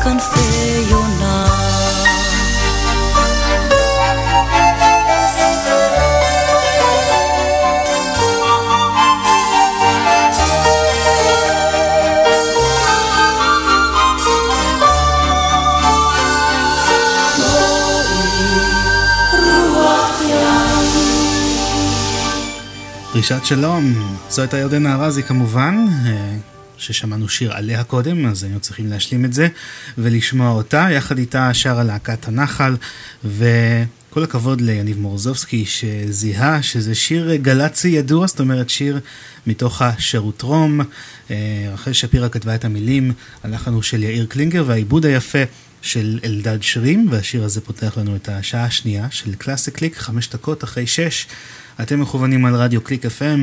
כנפי שלום, זו הייתה ירדנה ארזי כמובן, ששמענו שיר עליה קודם, אז היינו צריכים להשלים את זה ולשמוע אותה. יחד איתה שרה להקת הנחל, כל הכבוד ליניב מורזובסקי שזיהה שזה שיר גל"צי ידוע, זאת אומרת שיר מתוך השירותרום. אה, רחל שפירא כתבה את המילים, הלחן הוא של יאיר קלינגר והעיבוד היפה של אלדד שרים, והשיר הזה פותח לנו את השעה השנייה של קלאסי קליק, חמש דקות אחרי שש. אתם מכוונים על רדיו קליק FM,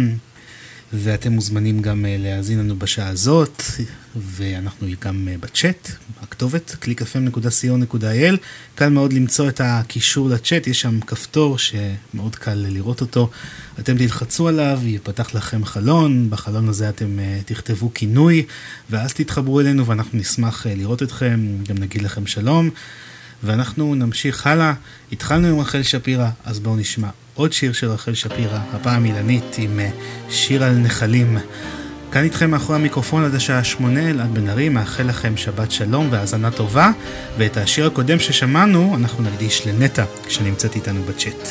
ואתם מוזמנים גם אה, להאזין לנו בשעה הזאת, ואנחנו גם אה, בצ'אט, הכתובת www.clickfm.co.il, קל מאוד למצוא את הקישור לצ'אט, יש שם כפתור שמאוד קל לראות אותו, אתם תלחצו עליו, יפתח לכם חלון, בחלון הזה אתם uh, תכתבו כינוי, ואז תתחברו אלינו ואנחנו נשמח לראות אתכם, גם נגיד לכם שלום. ואנחנו נמשיך הלאה. התחלנו עם רחל שפירא, אז בואו נשמע עוד שיר של רחל שפירא, הפעם אילנית עם שיר על נחלים. כאן איתכם מאחורי המיקרופון עד השעה שמונה, אלעד בן ארי, מאחל לכם שבת שלום והאזנה טובה, ואת השיר הקודם ששמענו אנחנו נקדיש לנטע, שנמצאת איתנו בצ'אט.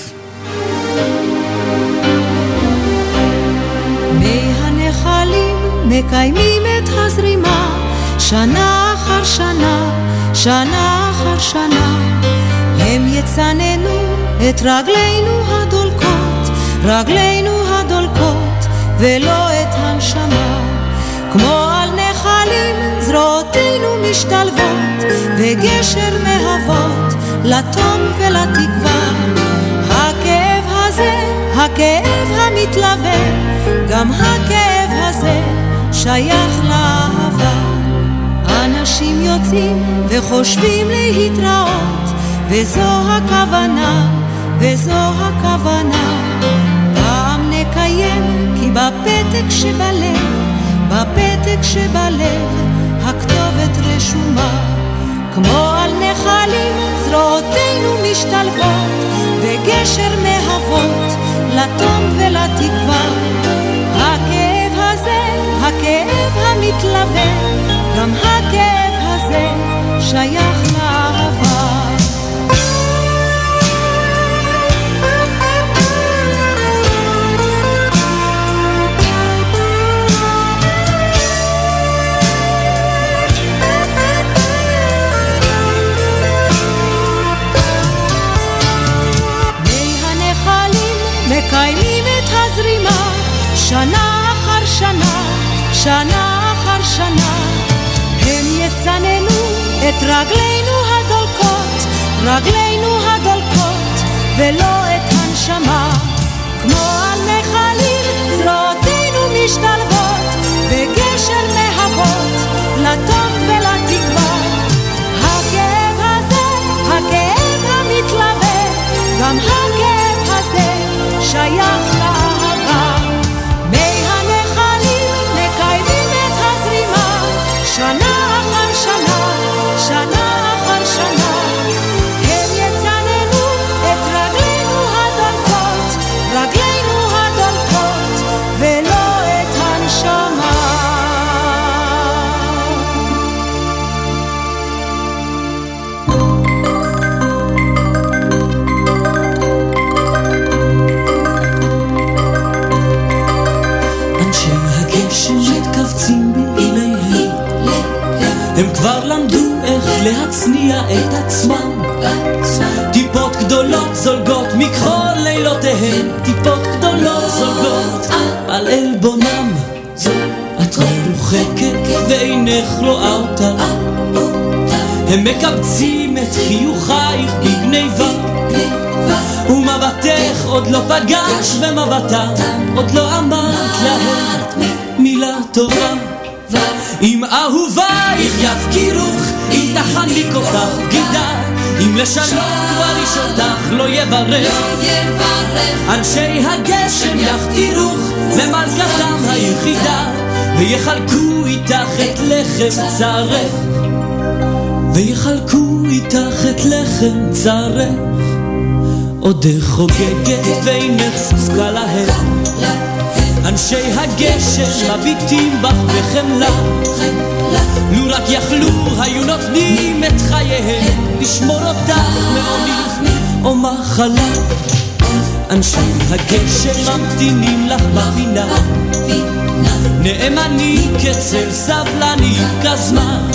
מקיימים את הזרימה, שנה אחר שנה, שנה אחר שנה. הם יצננו את רגלינו הדולקות, רגלינו הדולקות, ולא את הנשמה. כמו על נחלים זרועותינו משתלבות, וגשר מהוות לתום ולתקווה. הכאב הזה, הכאב המתלווה, גם הכאב הזה שייך לאהבה. אנשים יוצאים וחושבים להתראות, וזו הכוונה, וזו הכוונה. פעם נקיים, כי בפתק שבלב, בפתק שבלב, הכתובת רשומה. כמו על נחלים זרועותינו משתלבות, וגשר מהוות לתום ולתקווה. הכאב הזה, הכאב המתלווה, גם הכאב הזה שייך הנחלים מקיימים את הזרימה שנה אחר שנה, שנה אחר שנה. רגלינו הדולקות, רגלינו הדולקות, ולא את הנשמה. כמו על נחלים זרועותינו משתלבות, וגשר מהוות לתום ולתקווה. הכאב הזה, הכאב המתלווה, גם הכאב הזה שייך להצניע את עצמם. טיפות גדולות זולגות מכחול לילותיהם. טיפות גדולות זולגות על עלבונם. את מרוחקת ואינך רואה אותה. הם מקבצים את חיוכייך בגניבה. ומבטך עוד לא פגש במבטם עוד לא אמרת להם מילה טובה. אם אהובייך יפקירוך אם תחניק אותך בגידה אם לשלום כבר איש אותך לא יברך. אנשי הגשם יפקירוך למלכתם היחידה. ויחלקו איתך את לחם צרך. ויחלקו איתך את לחם צרך. עודך חוגגת ואינך זקוקה להם. אנשי הגשם מביטים בך בחמלה לו רק יכלו היו נותנים את חייהם. לשמור אותך מעוני או מחלה אנשי הגשם ממתינים לך בפינה. נאמני כצל סבלני כזמן.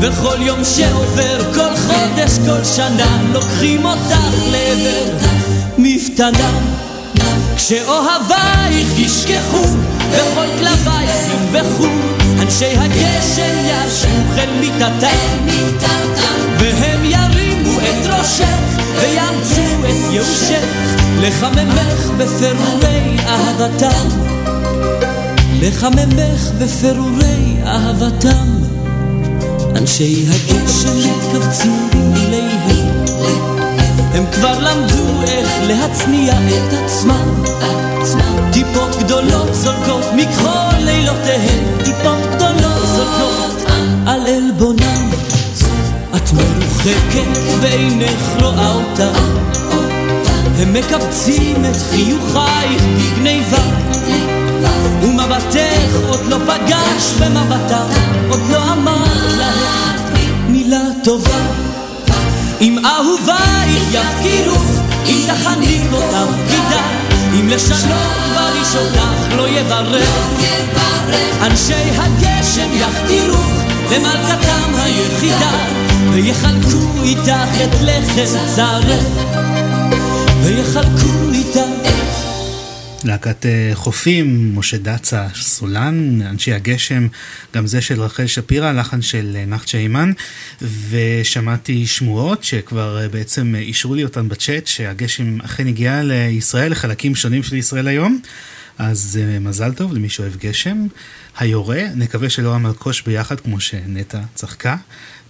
וכל יום שעובר, כל חודש, כל שנה לוקחים אותך לעבר מפתנה. כשאוהבייך ישכחו וכל כלבייך ינבחו אנשי הגשם ישבו אל מיטתם והם ירימו את ראשך ויאמצו את ייאושך לחממך בפירורי אהבתם. לחממך בפירורי אהבתם. אנשי הגשם מתכווצים במיליהם הם כבר למדו איך להצניע את עצמם. טיפות גדולות זולקות מכחול לילותיהם. טיפות גדולות. זולקות על עלבונם. את מרוחקת ואינך רואה אותם הם מקבצים את חיוכייך בגניבה. ומבטך עוד לא פגש במבטם עוד לא אמר להם מילה טובה אהובייך יפקירוך אם תחניק אותם גידה אם לשנות בריש אותך לא יברך אנשי הגשם יכתירוך למלכתם היחידה ויחלקו איתך את לחם צרף ויחלקו איתך להקת אה, חופים, משה דצה, סולן, אנשי הגשם, גם זה של רחל שפירא, לחן של אה, נחצ'ה אימן, ושמעתי שמועות שכבר אה, בעצם אישרו לי אותן בצ'אט, שהגשם אכן הגיע לישראל, לחלקים שונים של ישראל היום. אז מזל טוב למי שאוהב גשם. היורה, נקווה שלא המלקוש ביחד כמו שנטע צחקה.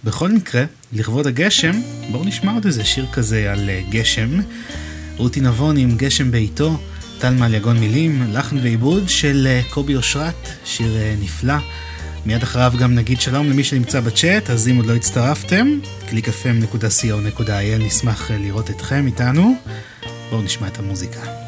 בכל מקרה, לכבוד הגשם, בואו נשמע עוד איזה שיר כזה על גשם. רותי נבון עם גשם בעיתו. טל יגון מילים, לחן ועיבוד של אה, קובי אושרת, שיר אה, נפלא. מיד אחריו גם נגיד שלום למי שנמצא בצ'אט, אז אם עוד לא הצטרפתם, www.clickfm.co.il, נשמח אה, לראות אתכם איתנו. בואו נשמע את המוזיקה.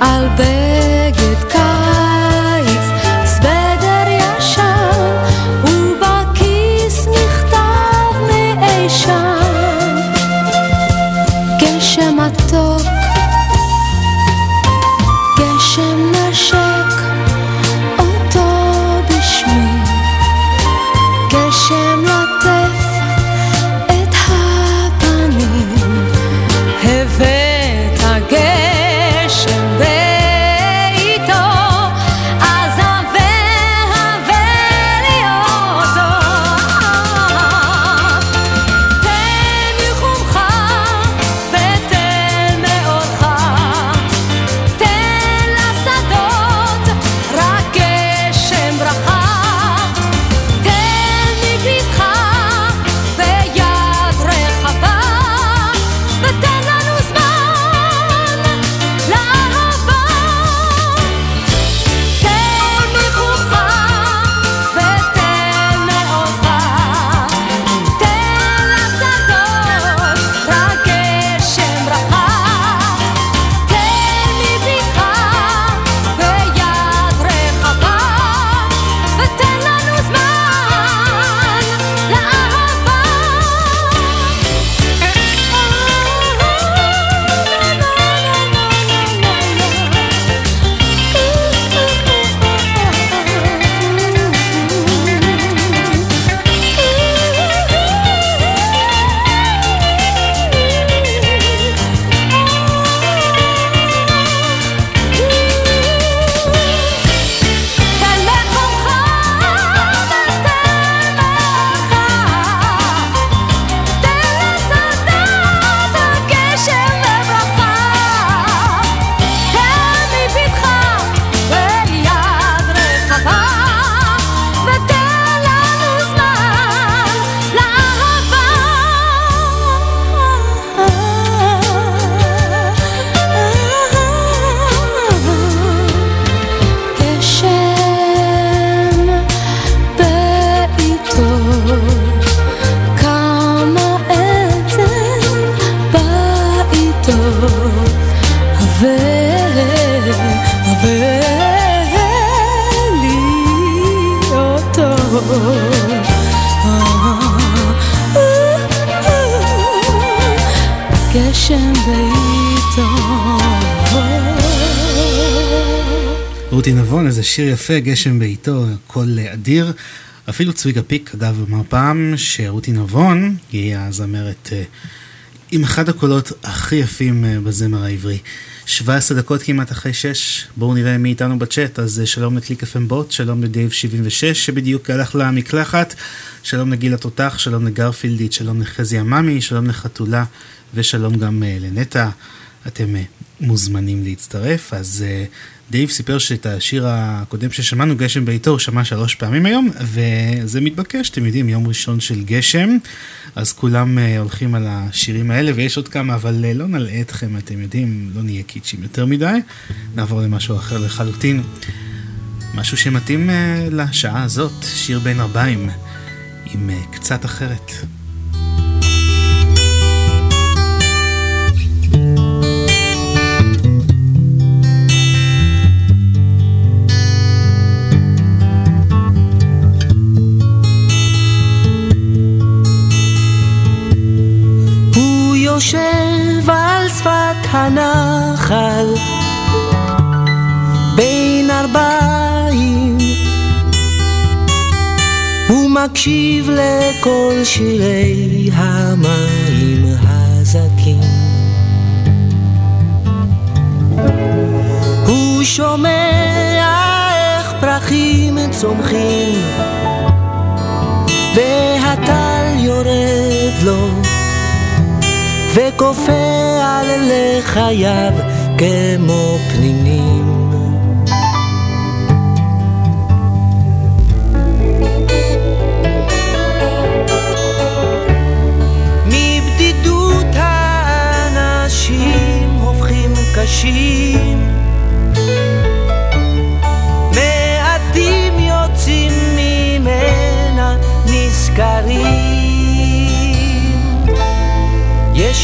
al ver שיר יפה, גשם בעיתו, קול אדיר. אפילו צביקה פיק, אגב, אמר פעם שרותי נבון היא הזמרת אה, עם אחד הקולות הכי יפים אה, בזמר העברי. 17 דקות כמעט אחרי 6, בואו נראה מי איתנו בצ'אט, אז אה, שלום לקליק FM בוט, שלום לדייב 76 שבדיוק הלך למקלחת, שלום לגיל התותח, שלום לגרפילדית, שלום לחזי עממי, שלום לחתולה ושלום גם לנטע. אתם מוזמנים להצטרף, אז דייב סיפר שאת השיר הקודם ששמענו, גשם בעיתו, הוא שמע שלוש פעמים היום, וזה מתבקש, אתם יודעים, יום ראשון של גשם, אז כולם uh, הולכים על השירים האלה, ויש עוד כמה, אבל uh, לא נלאה אתכם, אתם יודעים, לא נהיה קיצ'ים יותר מדי, נעבור למשהו אחר לחלוטין. משהו שמתאים לשעה הזאת, שיר בין ארבעים, עם קצת אחרת. הנחל. בין ארבעים. ומקשיב לכל שירי המים הזכים. הוא שומע איך פרחים צומחים והטל יורד לו וכופה על לחייו כמו פנינים. מבדידות האנשים הופכים קשים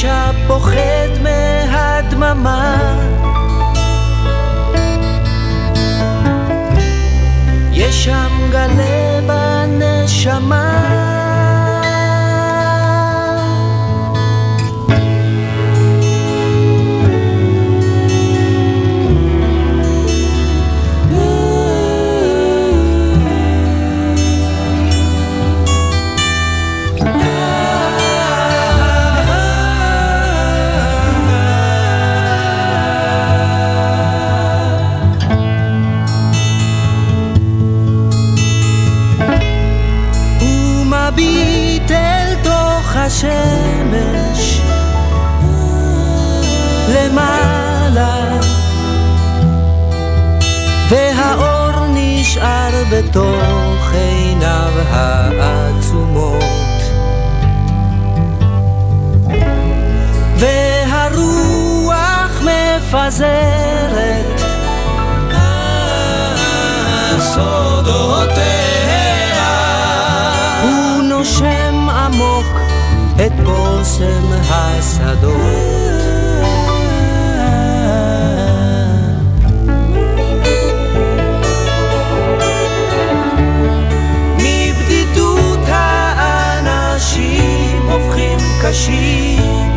יש הפוחד מהדממה. יש שם גלה בנשמה השמש למעלה והאור נשאר בתוך עיניו העצומות. והרוח מפזרת סודותיה את בושם השדות. קשים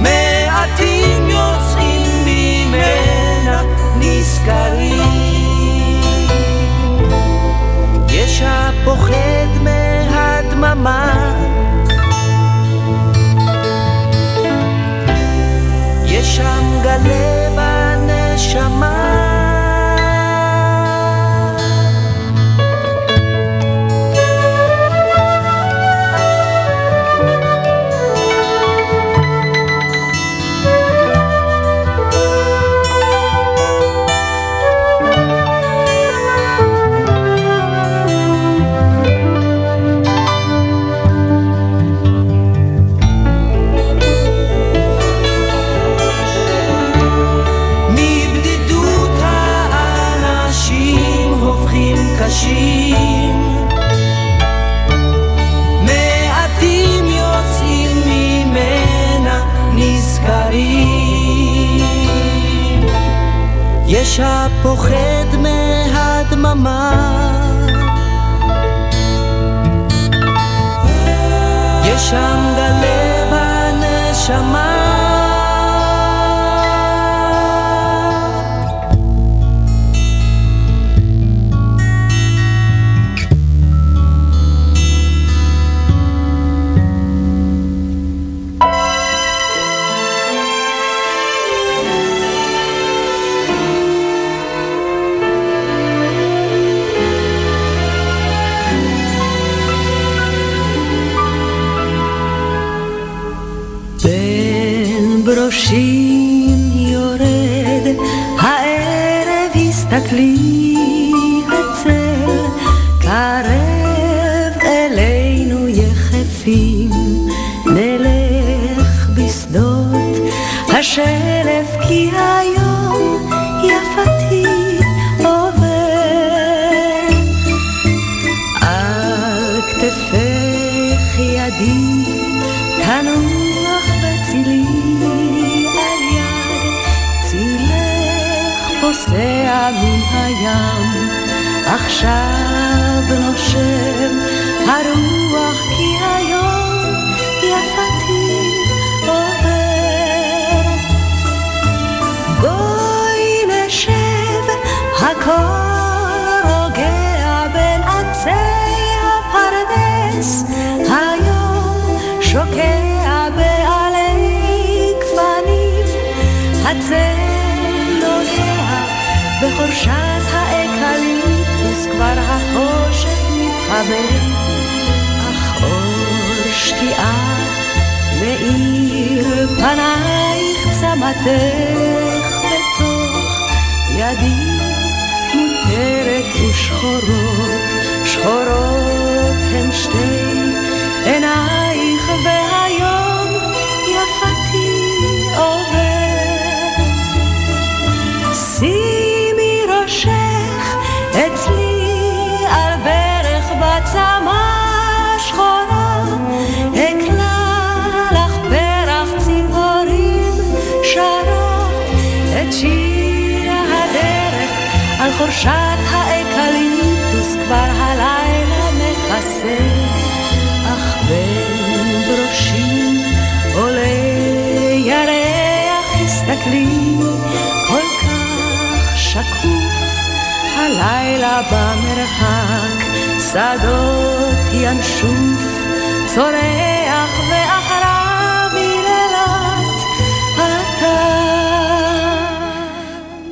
מעטים יוצאים ממנה נזכרים מהדממה יש שם גלה בנשמה יש שב נושם הרוח כי היום יפתי עובר. בואי נשב הכל רוגע בין עצי הפרדס היום שוקע בעלי גפנים הצל נוגע בחורשה חברים, אך אור שקיעה מאיר פנייך צמתך בתוך ידי מותרת ושחורות, שחורות הן שתי עינייך והיום הלילה במרחק, שדות ינשוף, צורח ואחריו היללת אתה.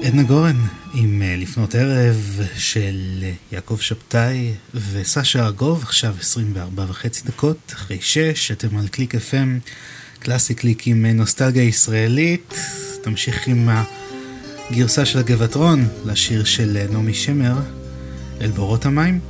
עדנה גורן עם אה, לפנות ערב של יעקב שבתאי וסשה אגוב, עכשיו 24 וחצי דקות, אחרי 6, אתם על קליק FM, קלאסי קליק עם אה, נוסטלגיה ישראלית, תמשיך עם ה... גרסה של הגבעתרון לשיר של אה, נעמי שמר, אל בורות המים.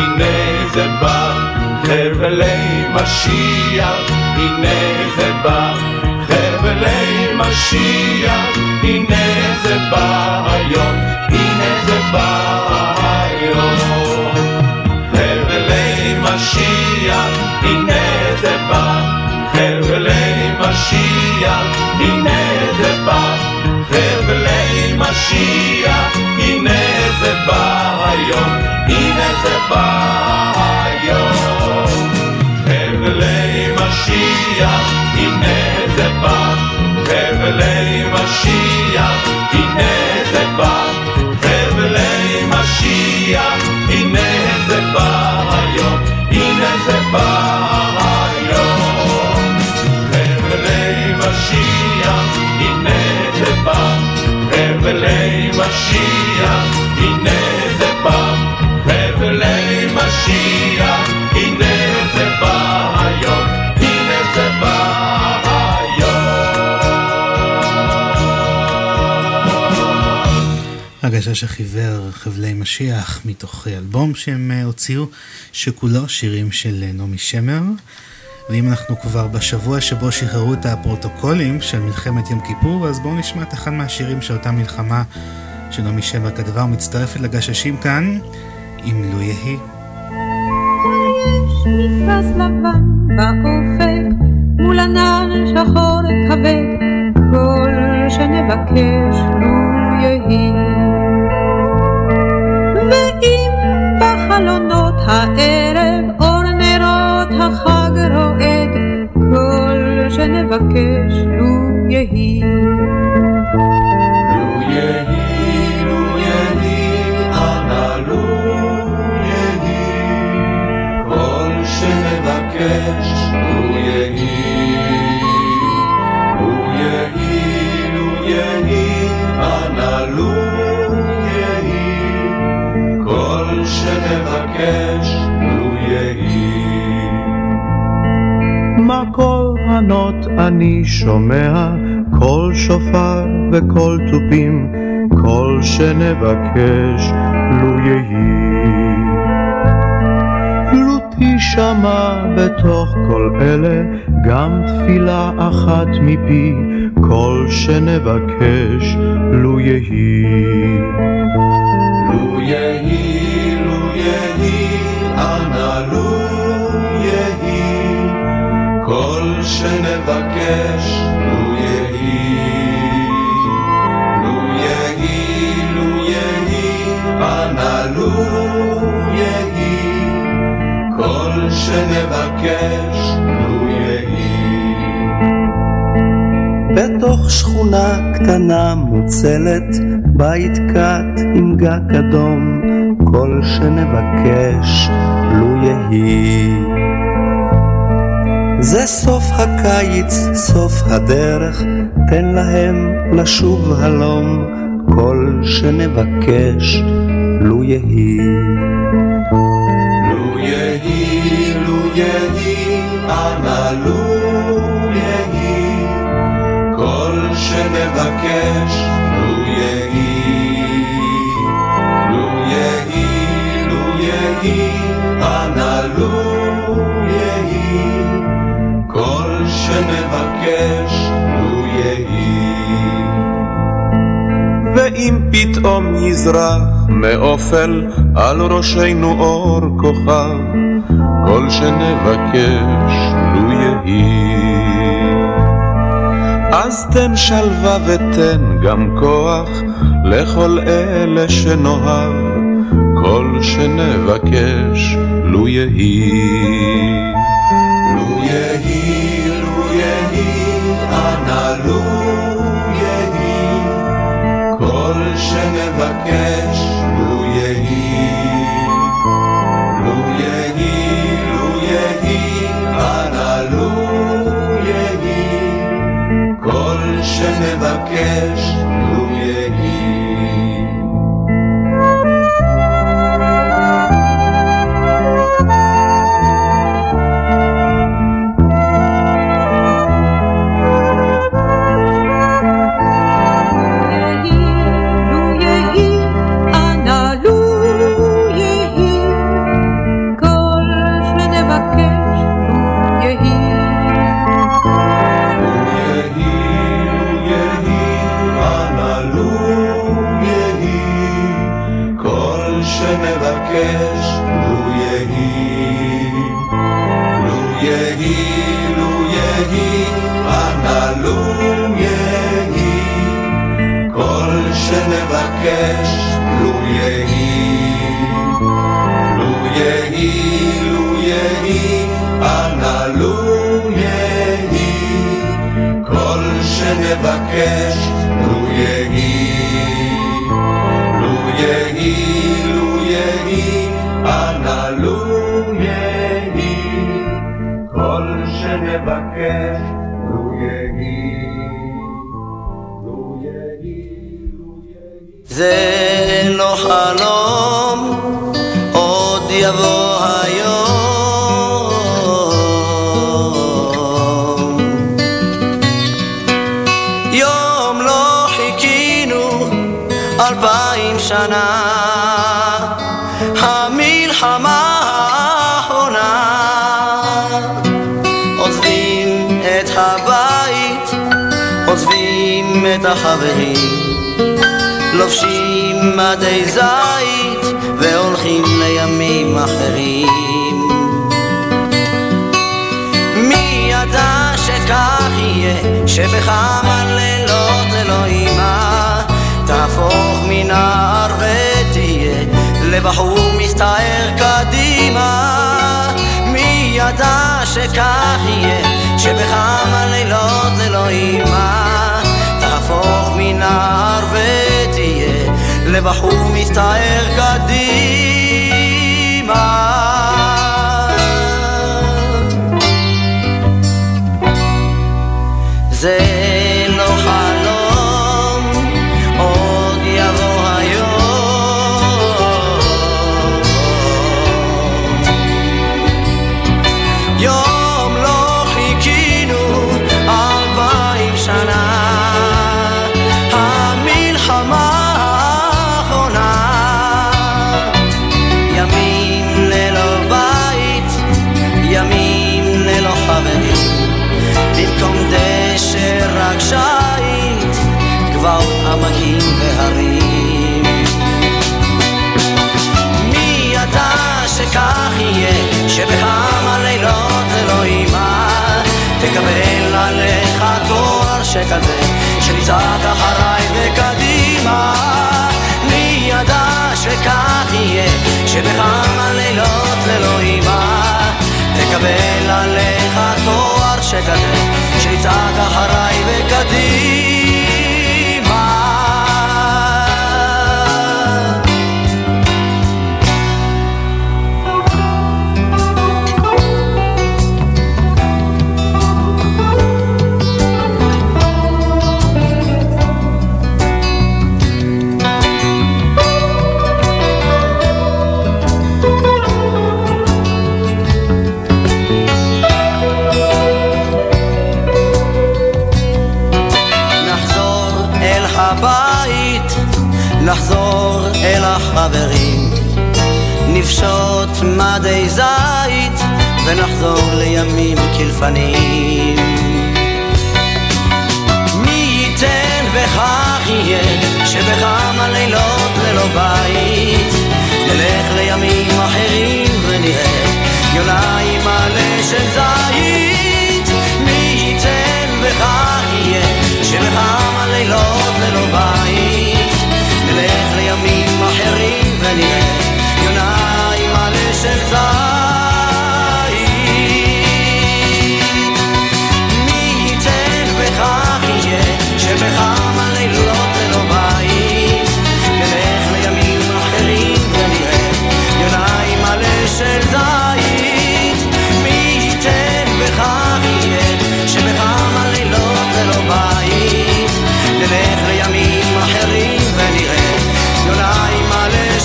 הנה זה בא חבלי משיח. הנה זה בא חבלי משיח. הנה זה בא היום הנה זה בא היום. חבלי משיח הנה זה בא. חבלי משיח הנה זה בא. חבלי משיח הנה זה בא היום חבלי משיח הנה זה בא. חבלי משיח הגשש החיוור, חבלי משיח, מתוך אלבום שהם אה, הוציאו, שכולו שירים של אה, נעמי שמר. ואם אנחנו כבר בשבוע שבו שחררו את הפרוטוקולים של מלחמת יום כיפור, אז בואו נשמע את אחד מהשירים של אותה מלחמה שנעמי שמר כתבה ומצטרפת לגששים כאן, אם לו יהי. מפרש ענן שחור כבד, כל שנבקש לו יהי. ואם בחלונות הערב אור נרות החג רועד, כל שנבקש לו יהי. שנבקש לו יהי. מקור ענות אני שומע, קול שופר וקול תופים, כל שנבקש לו יהי. לו תשמע בתוך כל אלה גם תפילה אחת מפי, כל שנבקש לו יהי. לו יהי, שנבקש לו יהי. לו יהי, לו יהי, אנא לו יהי, כל שנבקש לו יהי. בתוך שכונה קטנה מוצלת, בית קט עם גג אדום, כל שנבקש לו יהי. זה סוף הקיץ, סוף הדרך, תן להם לשוב הלום, כל שנבקש לו יהי. לו יהי, לו יהי, אנא לו יהי, כל שנבקש שנבקש לו יהי. ואם פתאום יזרח מאופל על ראשנו אור כוכב, כל שנבקש לו יהי. אז תן שלווה ותן גם כוח לכל אלה שנאהב, כל שנבקש לו יהי. לו יהי, יהי, אנא לו יהי, כל שנבקש לו יהי. לו יהי, לו יהי, אנא לו יהי, כל שנבקש לו יהי. זה לא חלום, עוד יבוא היום. החברים. לובשים מדי זית והולכים לימים אחרים. מי ידע שכך יהיה, שבכמה לילות ללא אימה תהפוך מנער ותהיה לבחור מסתער קדימה. מי ידע שכך יהיה, שבכמה לילות ללא אימה תהפוך מנער ותהיה לבחור מסתער קדימה. ההרים. מי ידע שכך יהיה, שבכמה לילות אלוהימה, לא תקבל עליך תואר שכזה, שנצעק אחריי וקדימה. מי ידע שכך יהיה, שבכמה לילות אלוהימה, לא תקבל עליך תואר שכזה, שנצעק אחריי וקדימה. אל החברים, נפשוט מדי זית ונחזור לימים כלפנים. מי ייתן וכך יהיה שבכמה לילות ללא בית? נלך לימים אחרים ונראה. יונה עם מלא של זית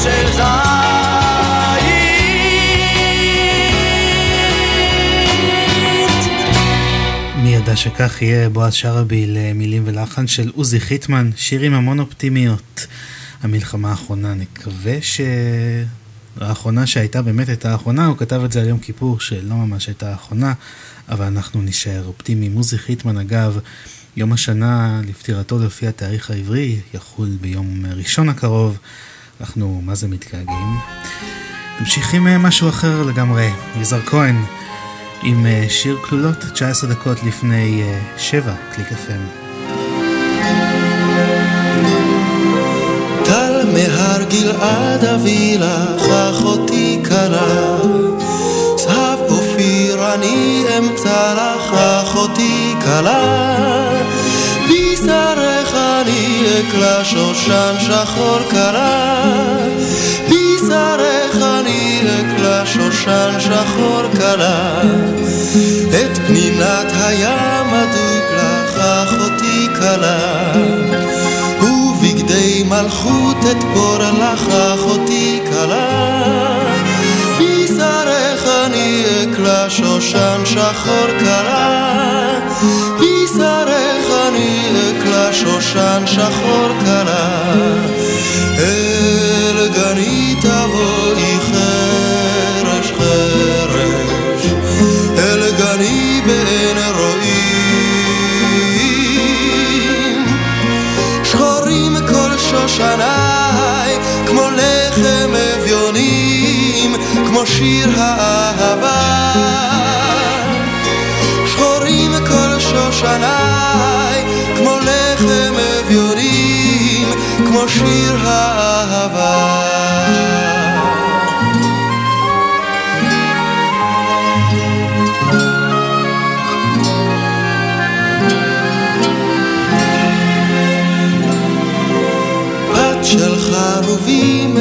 של זית. מי ידע שכך יהיה בועז שרעבי למילים ולחן של עוזי חיטמן, שיר עם המון אופטימיות. המלחמה האחרונה, נקווה ש... האחרונה שהייתה באמת הייתה האחרונה, הוא כתב את זה על יום כיפור שלא ממש הייתה האחרונה, אבל אנחנו נשאר אופטימיים. עוזי חיטמן אגב, יום השנה לפטירתו לפי התאריך העברי יחול ביום ראשון הקרוב, אנחנו מה זה מתגעגעים. ממשיכים אה, משהו אחר לגמרי, יזהר כהן עם אה, שיר כלולות, 19 דקות לפני 7, קליק FM. מהר גלעד אביא לך אחותי קלה זהב אופיר אני אמצא לך אחותי קלה אני אקלה שושן שחור קלה בשרך אני אקלה שושן שחור קלה את פנינת הים אדוק לך אחותי קלה. ובגדי מלכות אתפור לך אחותי כלה בשרך אני אקלה שושן שחור כלה בשרך אני אקלה שושן שחור כלה אל גני תבואי חרש חרש. אל גני בעין רואים שחורים כל שושניי כמו לחם אביונים כמו שיר האהבה. שחורים כל שושניי שיר האהבה בת של חרובים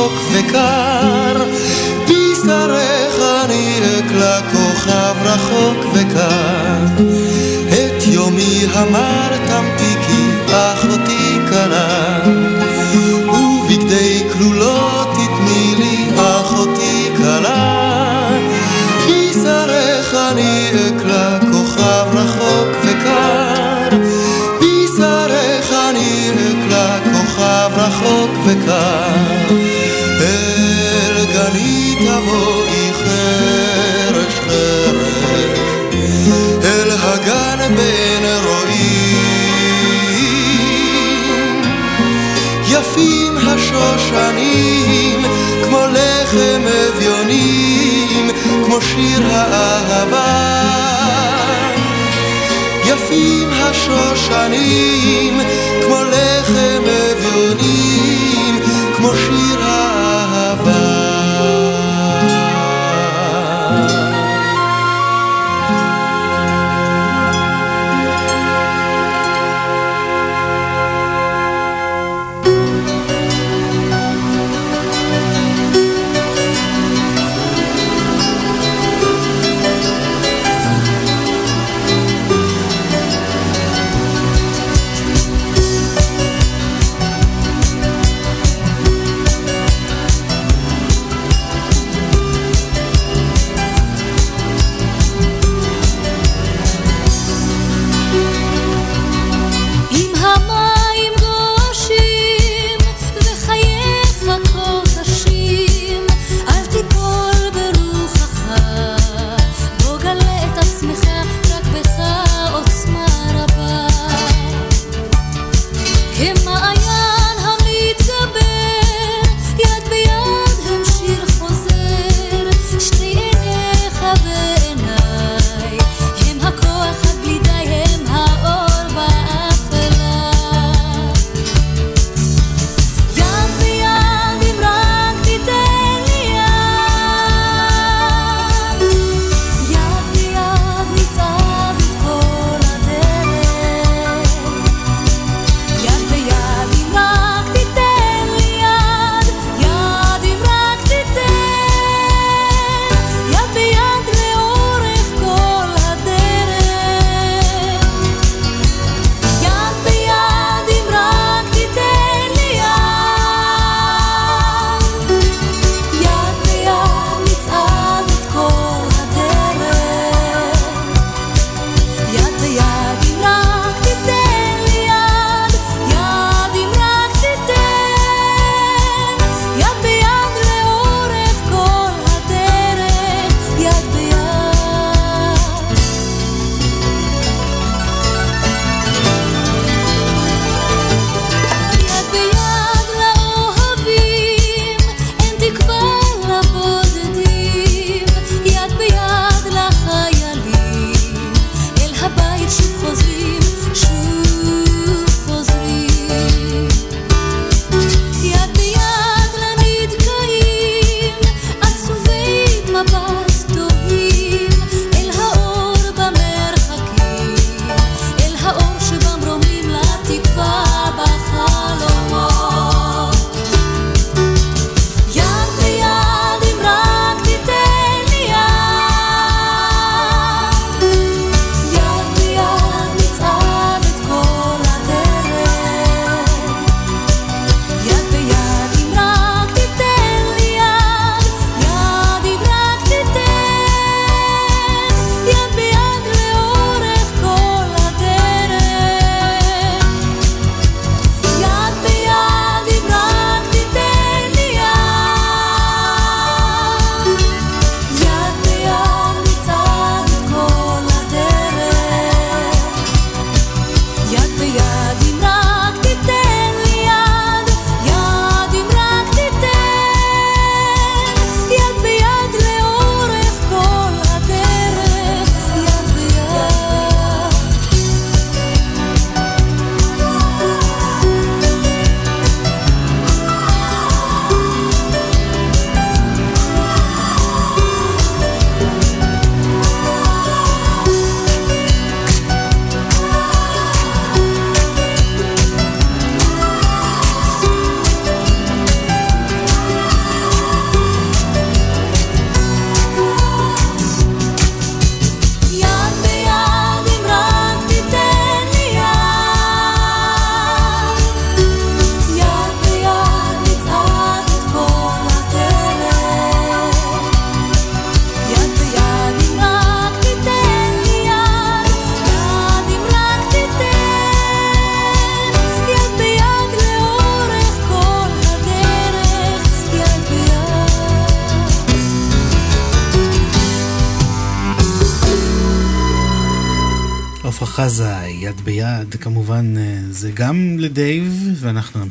רחוק וקר. בשרך אני אקלה כוכב רחוק וקר. את יומי המר תמתיקי אחותי כלה ובגדי כלולות תתני לי אחותי כלה בשרך אני אקלה כוכב רחוק וקר. בשרך אני אקלה כוכב רחוק וקר השושנים, כמו לחם אביונים, כמו שיר האהבה. יפים השושנים, כמו לחם אביונים,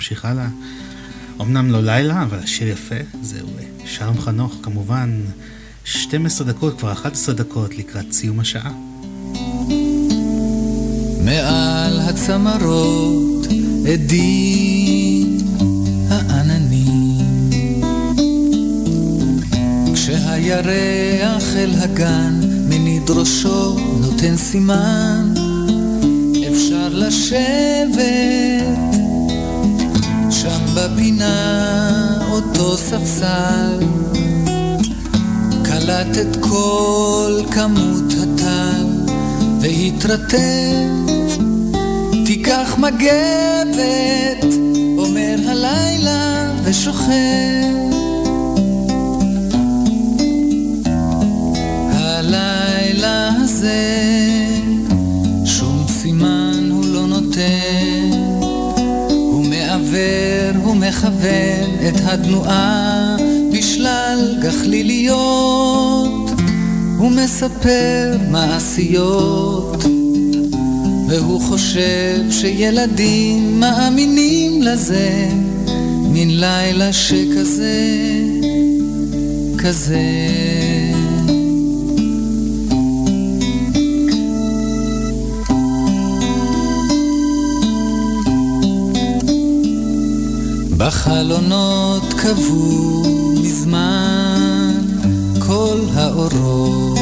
נמשיך הלאה. אמנם לא לילה, אבל השיר יפה, זהו שלום חנוך, כמובן 12 דקות, כבר 11 דקות לקראת סיום השעה. מעל הצמרות עדים העננים כשהירח אל הגן מניד ראשו נותן סימן אפשר לשבת בפינה אותו ספסל. קלט את כל כמות הטל והתרטב תיקח מגבת אומר הלילה ושוכב הלילה הזה מכוון את התנועה בשלל גחליליות הוא מספר מעשיות והוא חושב שילדים מאמינים לזה מן לילה שכזה, כזה. בחלונות קבעו מזמן כל האורות.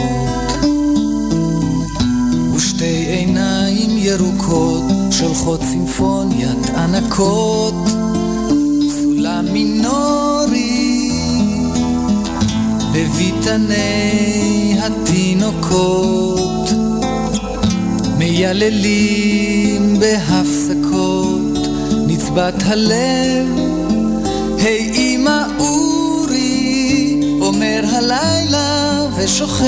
ושתי עיניים ירוקות שולחות סימפוניית ענקות סולם מינורי בביתני התינוקות מייללים בהפסקות נצבת הלב היי אמא אורי אומר הלילה ושוכב.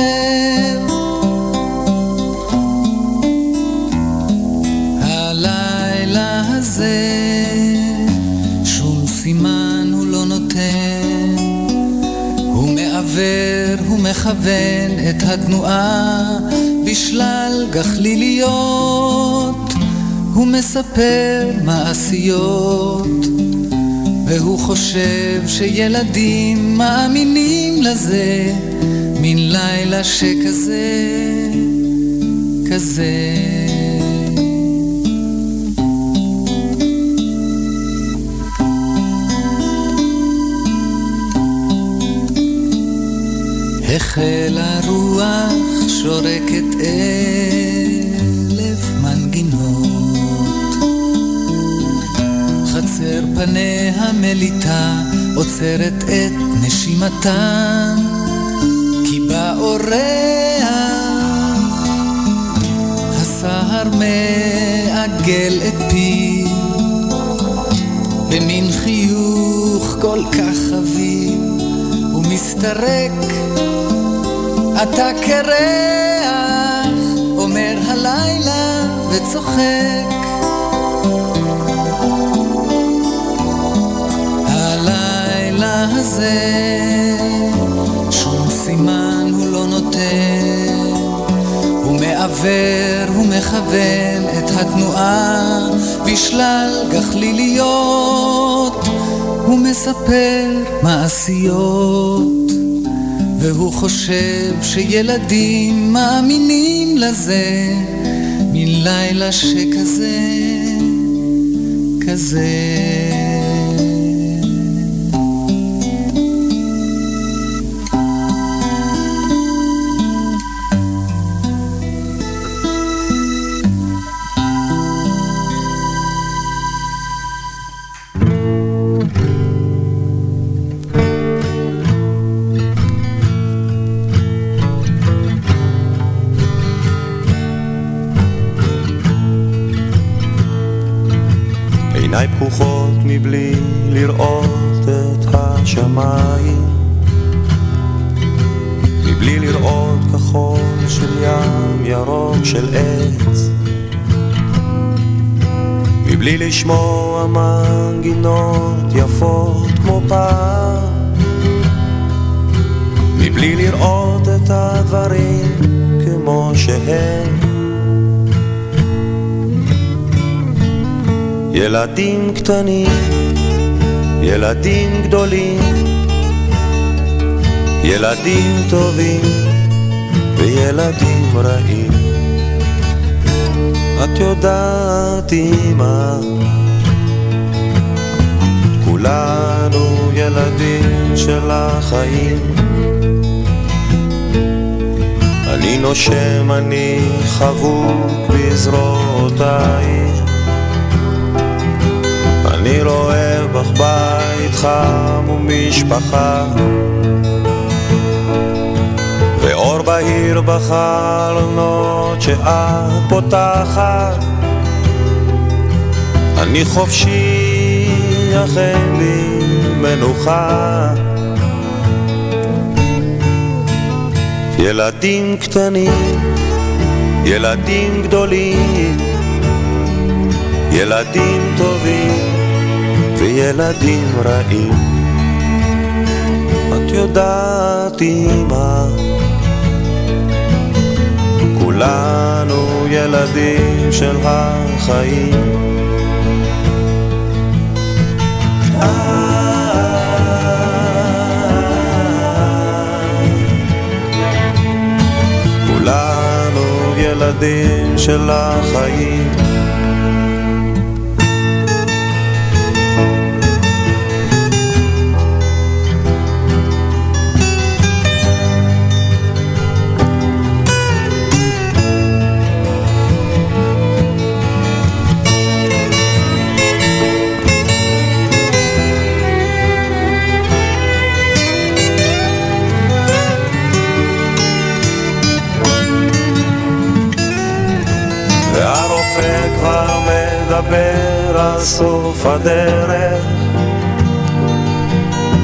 הלילה הזה שום סימן הוא לא נותן. הוא מעוור, הוא מכוון את התנועה בשלל גחליליות. הוא מספר מעשיות והוא חושב שילדים מאמינים לזה מן לילה שכזה, כזה. החלה רוח שורקת אלף חצר פניה מליטה עוצרת את נשימתה כי באורח הסהר מעגל את פיו במין חיוך כל כך חביב ומסתרק אתה קרח, אומר הלילה וצוחק. הזה, שום סימן הוא לא נותן, הוא מעוור, הוא מכוון את התנועה בשלל גחליליות, הוא מספר מעשיות. והוא חושב שילדים מאמינים לזה מן לילה שכזה, כזה. עיניי פקוחות מבלי לראות את השמיים. מבלי לראות כחול של ים ירוק של עץ. מבלי לשמוע מנגינות יפות כמו פעם. מבלי לראות את הדברים כמו שהם ילדים קטנים ילדים גדולים, ילדים טובים וילדים רעים. את יודעת אמא, כולנו ילדים של החיים. אני נושם, אני חבוק בזרועותיי. אני רואה בך בית חם ומשפחה. ואור בהיר בחלונות שאת פותחת. אני חופשי, אך אין לי מנוחה. ילדים קטנים, ילדים גדולים, ילדים טובים וילדים רעים. את יודעת אמא, כולנו ילדים של החיים. כולנו ילדים של החיים. סוף הדרך.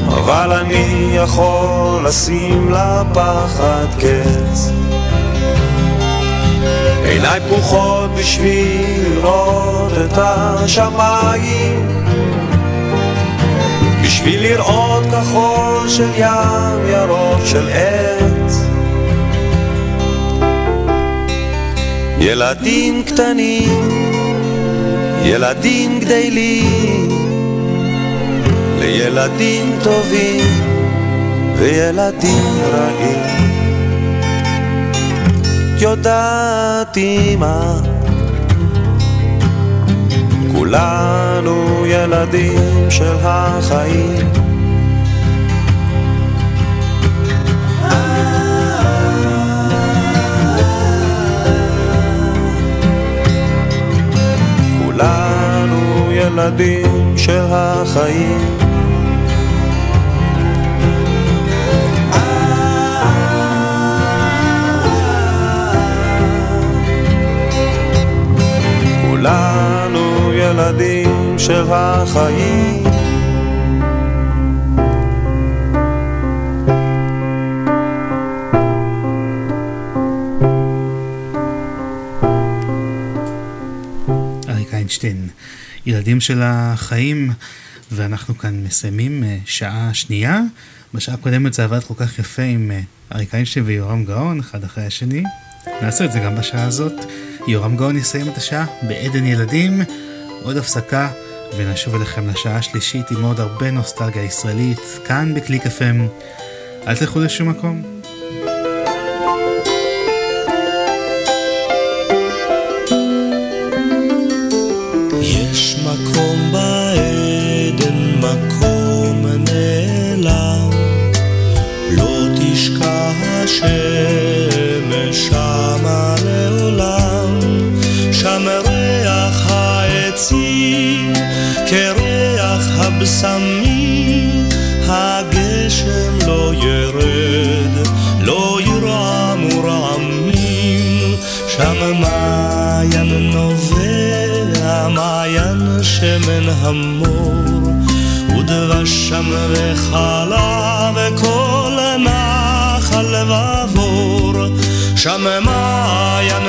אבל אני יכול לשים לפחד קץ. עיניי פקוחות בשביל לראות את השמיים. בשביל לראות כחול של ים ירוק של עץ. ילדים קטנים ילדים גדלים לילדים טובים וילדים רעים. יודעת אמא, כולנו ילדים של החיים. ילדים של החיים. כולנו ילדים של החיים. ילדים של החיים, ואנחנו כאן מסיימים אה, שעה שנייה. בשעה הקודמת זה עבד כל כך יפה עם אה, אריק איינשטיין ויורם גאון, אחד אחרי השני. נעשה את זה גם בשעה הזאת. יורם גאון יסיים את השעה בעדן ילדים, עוד הפסקה, ונשוב אליכם לשעה השלישית עם עוד הרבה נוסטלגיה ישראלית, כאן בקליק FM. אל תלכו לשום מקום. המור, ודבש שם וחלב וכל נחל ועבור, שם מעיין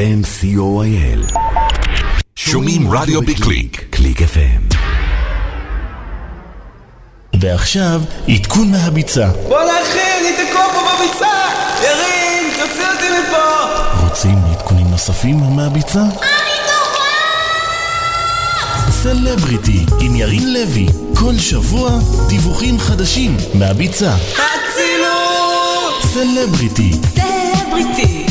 FM, co.il. שומעים רדיו בקליק. קליק FM. ועכשיו, עדכון מהביצה. בואנה אחי, אני תקוע פה בביצה! ירין, תוציא אותי מפה! רוצים עדכונים נוספים מהביצה? סלבריטי עם ירין לוי, כל שבוע דיווחים חדשים מהביצה. אצילות! סלבריטי, סלבריטי!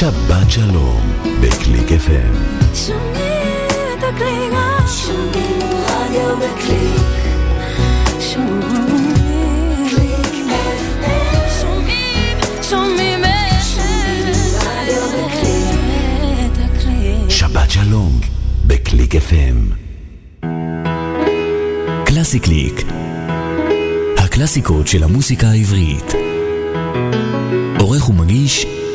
שבת שלום בקליק FM. שומעים את הקליק, שומעים רדיו בקליק. שבת שלום בקליק FM. קלאסי קליק. הקלאסיקות של המוסיקה העברית. עורך ומגיש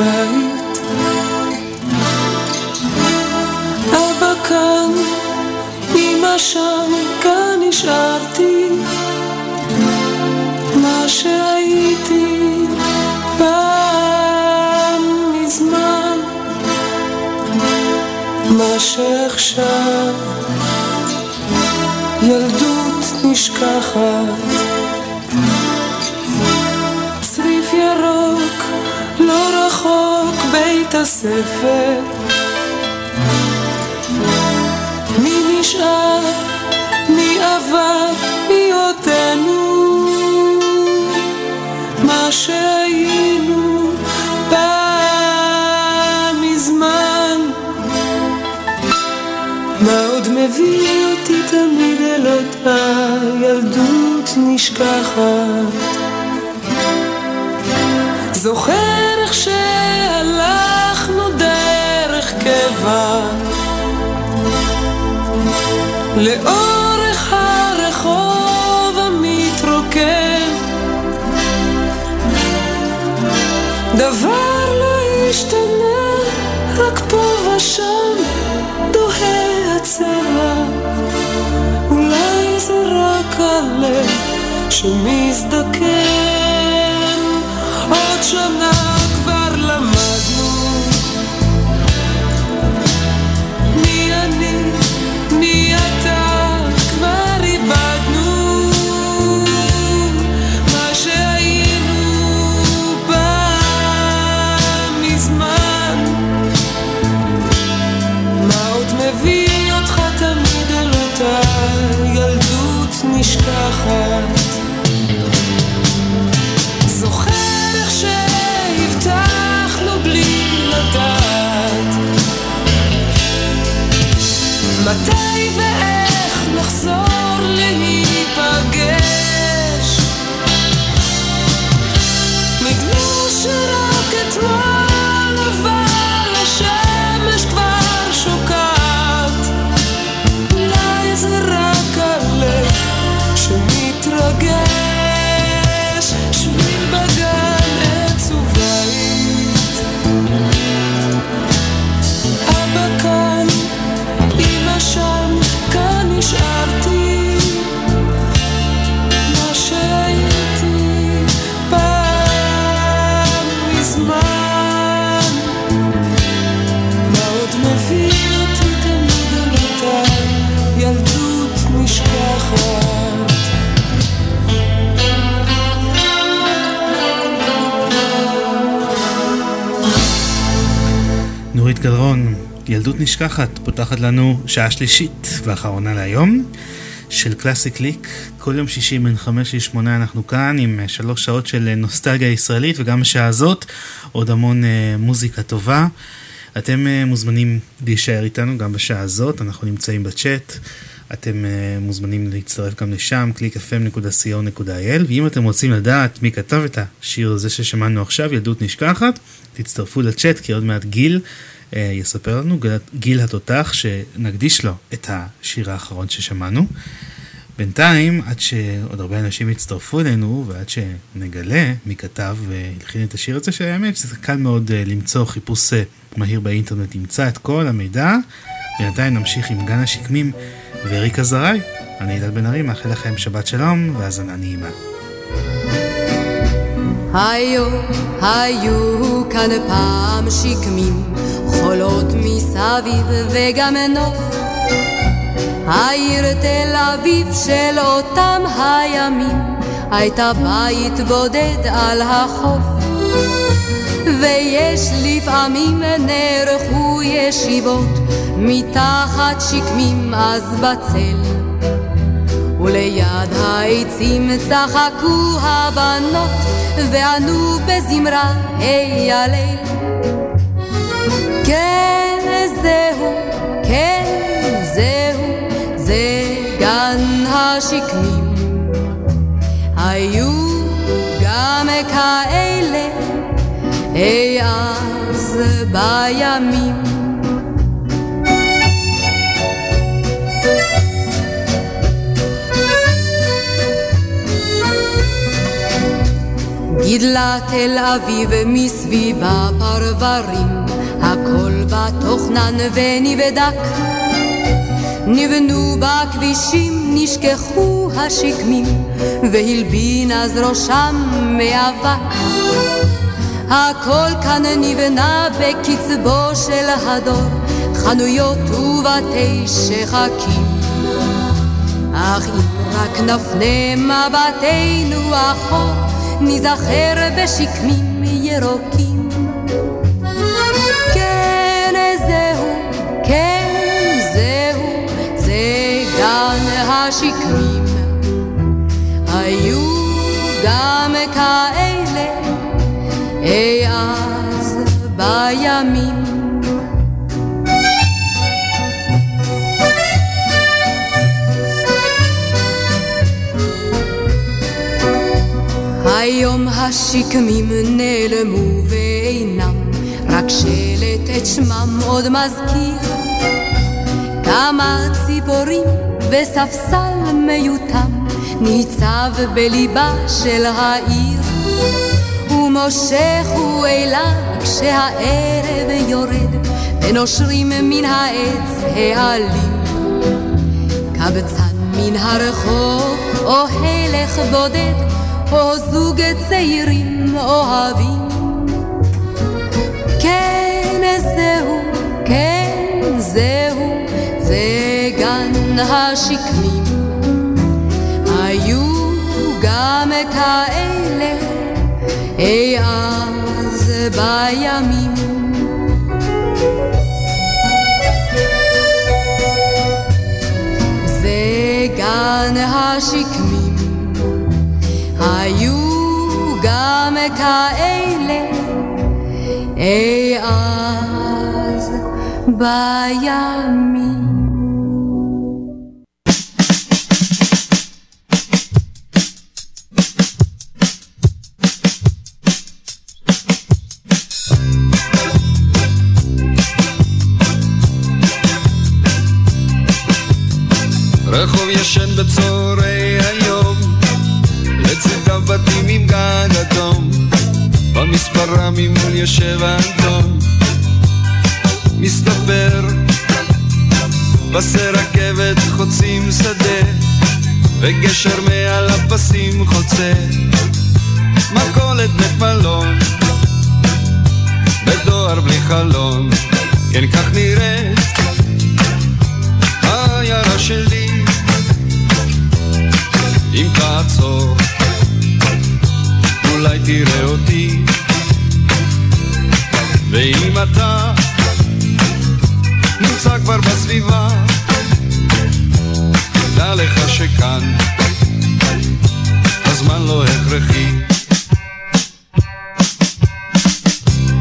עץ ובית. אבא כאן, אמא שם, כאן נשארתי. מה שהייתי פעם מזמן, מה שעכשיו ילדות נשכחת. הספר. מי נשאר, מי עבר, מי עודנו? מה שהיינו פעם מזמן. מה עוד מביא אותי תמיד אל אותה ילדות נשכחת. זוכר לאורך הרחוב המתרוקן. דבר לא השתנה, רק פה ושם דוהה הצבע. אולי זה רק הלב שמזדקן. עוד שנה כבר למדנו נורית גלרון, ילדות נשכחת, פותחת לנו שעה שלישית ואחרונה להיום של קלאסי קליק. כל יום שישי בין חמש לשמונה אנחנו כאן עם אה, שלוש שעות של אה, נוסטלגיה ישראלית וגם בשעה הזאת עוד המון אה, מוזיקה טובה. אתם מוזמנים להישאר איתנו גם בשעה הזאת, אנחנו נמצאים בצ'אט. אתם uh, מוזמנים להצטרף גם לשם, www.clickfm.co.il ואם אתם רוצים לדעת מי כתב את השיר הזה ששמענו עכשיו, ילדות נשכחת, תצטרפו לצ'אט כי עוד מעט גיל יספר לנו, גיל, התותח, שנקדיש לו את השיר האחרון ששמענו. בינתיים, עד שעוד הרבה אנשים יצטרפו אלינו ועד שנגלה מי כתב והלחין את השיר הזה, שהאמת שזה קל מאוד uh, למצוא חיפוש uh, מהיר באינטרנט, ימצא את כל המידע. בינתיים נמשיך עם גן השקמים וריקה זרעי. אני אלעד בן ארי, מאחל לכם שבת שלום והאזנה נעימה. היו, היו כאן פעם שקמים, חולות מסביב וגם נוף. העיר תל אביב של אותם הימים, הייתה בית בודד על החוף. ויש לפעמים נערכו ישיבות מתחת שקמים אז בצל וליד העצים צחקו הבנות וענו בזמרה היי הליל כן זהו, כן זהו, זה גן השקמים. היו גם כאלה אי אז בימים. גידלה תל אביב מסביב הפרברים, הכל בתוכנן ונבדק. נבנו בכבישים, נשכחו השקמים, והלבין אז ראשם מאבק. הכל כאן נבנה בקצבו של הדור, חנויות ובתי שחקים. אך אם רק נפנה מבטנו אחור, ניזכר בשקמים ירוקים. כן זהו, זה גן השקמים. היו גם כאלה אי אז בימים. היום השקמים נעלמו ואינם, רק שלט את שמם עוד מזכיר. כמה ציפורים וספסל מיותם ניצב בליבה של העיר. ומושכו אליו כשהערב יורד, ונושרים מן העץ העלים. קבצן מן הרחוב או הלך בודד או זוג צעירים אוהבים. כן, זהו, כן, זהו, זה גן השקמים. היו גם כאלה אי אז בימים. זה גן השקמים. היו גם כאלה אי אז בימים. רחוב ישן בצהרי היום לצדם בתים עם גג אדום, במספרה ממול יושב אנטון. מסתבר, פסי רכבת חוצים שדה, וגשר מעל הפסים חוצה. מכולת בית מלון, בדואר בלי חלון, כן כך נראית העיירה שלי. אם תעצור אולי תראה אותי ואם אתה נמצא כבר בסביבה. דע לך שכאן הזמן לא הכרחי.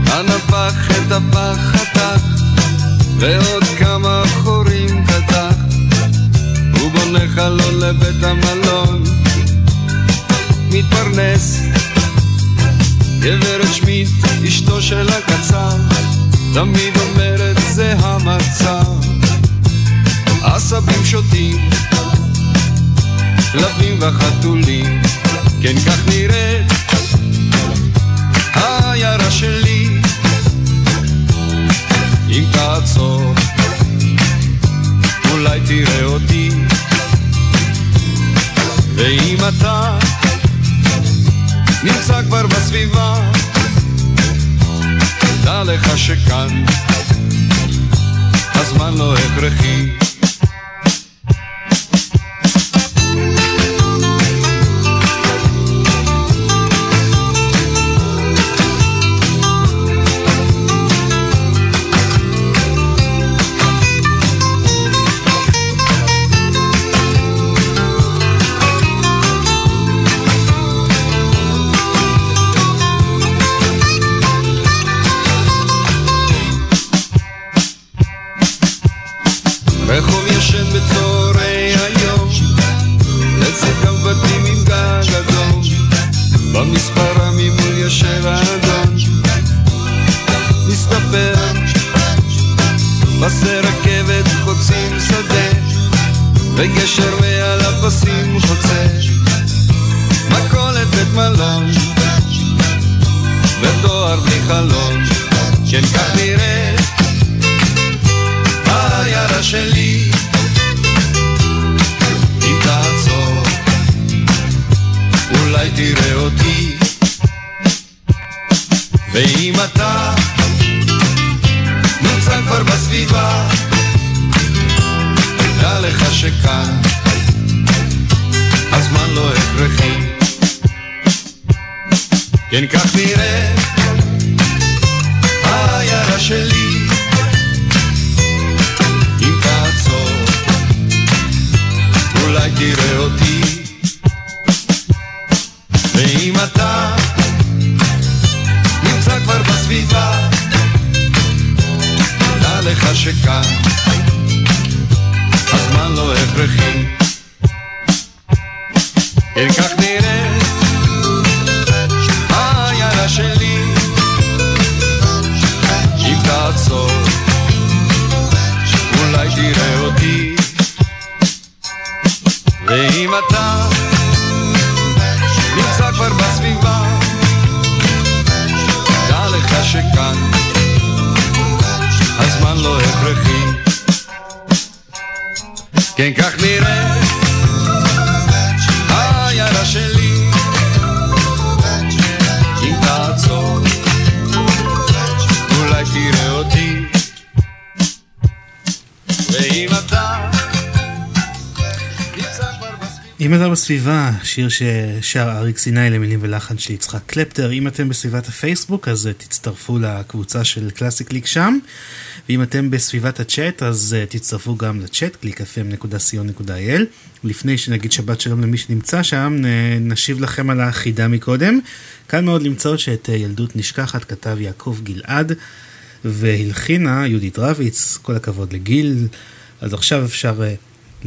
הנפח את הפח חתך ועוד כמה חורים חתך. הוא בונה חלון לבית המלון. מתפרנס גברת שמיט, אשתו של הקצר, תמיד אומרת זה המצב. עשבים שוטים, כלבים וחתולים, כן כך נראית העיירה שלי. אם תעצור, אולי תראה אותי, ואם אתה נמצא כבר בסביבה, דע לך שכאן הזמן לא הכרחי. שיר ששר אריק סיני למילים ולחן של יצחק קלפטר. אם אתם בסביבת הפייסבוק, אז אה, תצטרפו לקבוצה של קלאסי קליק שם. ואם אתם בסביבת הצ'אט, אז uh, תצטרפו גם לצ'אט, www.clickfm.co.il. לפני שנגיד שבת שלום למי שנמצא שם, נשיב לכם על החידה מקודם. קל מאוד למצוא שאת ילדות נשכחת כתב יעקב גלעד, והלחינה יהודית רביץ, כל הכבוד לגיל. אז עכשיו אפשר...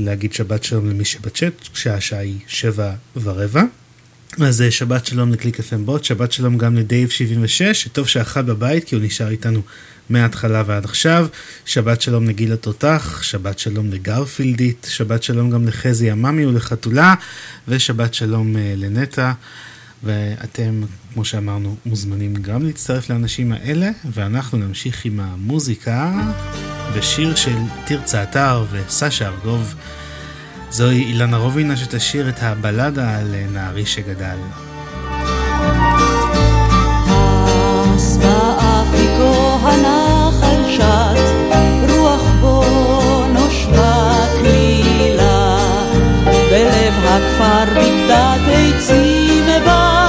להגיד שבת שלום למי שבצ'אט, כשהשעה היא שבע ורבע. אז שבת שלום לקליק FM בוט, שבת שלום גם לדייב 76, שטוב שאכל בבית כי הוא נשאר איתנו מההתחלה ועד עכשיו. שבת שלום לגיל התותח, שבת שלום לגרפילדית, שבת שלום גם לחזי עממי ולחתולה, ושבת שלום לנטע. ואתם, כמו שאמרנו, מוזמנים גם להצטרף לאנשים האלה, ואנחנו נמשיך עם המוזיקה בשיר של תרצה אתר וסשה ארגוב. זוהי אילנה רובינה שתשאיר את הבלדה על נערי שגדל. הכפר בגדת עצים ば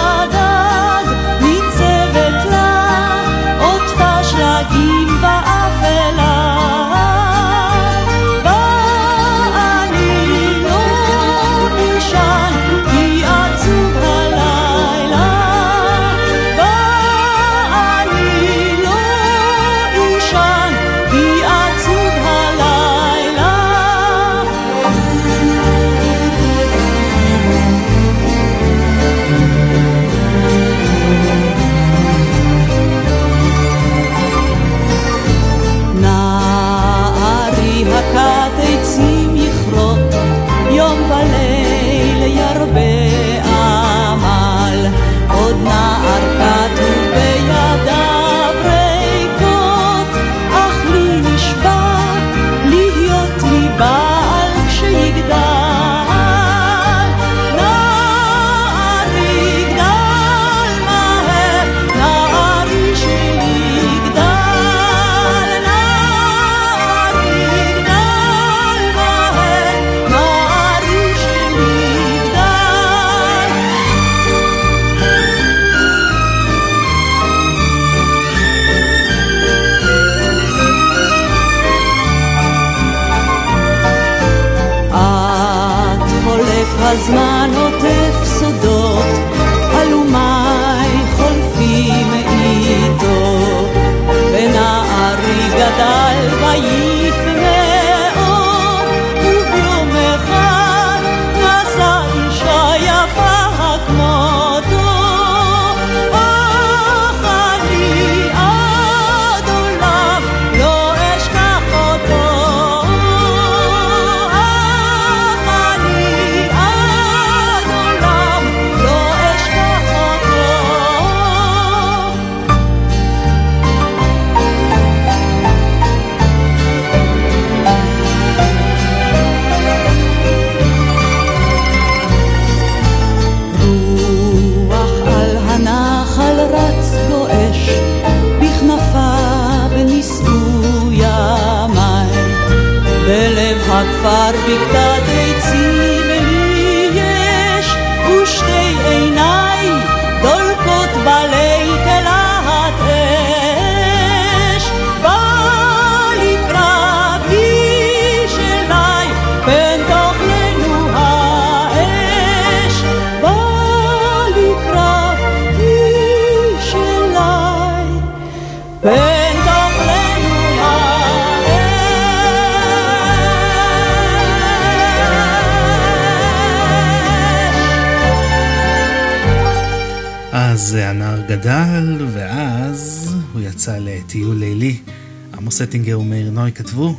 עמוס אטינגר ומאיר נוי כתבו,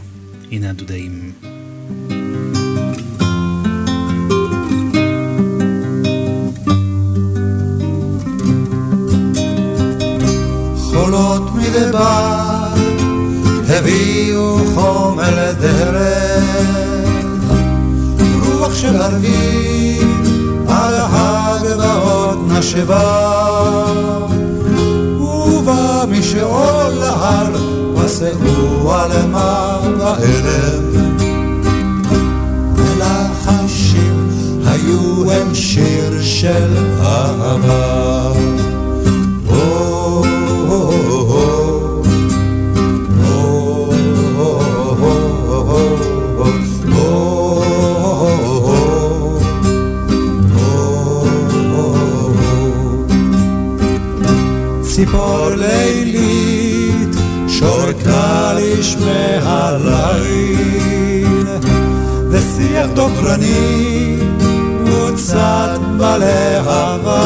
הנה הדודאים. חולות הביאו חום אל הדרך, רוח של ערבים על הגבעות נשבה, ובא משאול להר, וסעו על מה בערב. ולחשים היו הם שיר של אהבה. ציפור לילית שורקה לשמי הליל ושיח דוקרני מוצת בלהבה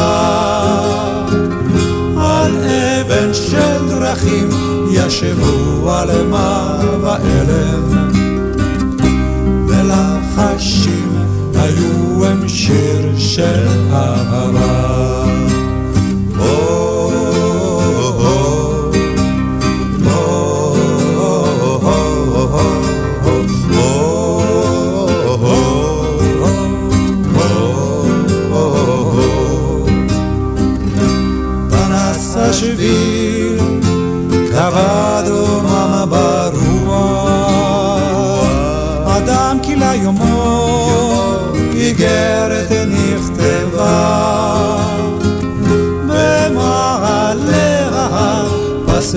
על אבן של דרכים ישבו על מה ואלם ולחשים היו הם שיר של אהבה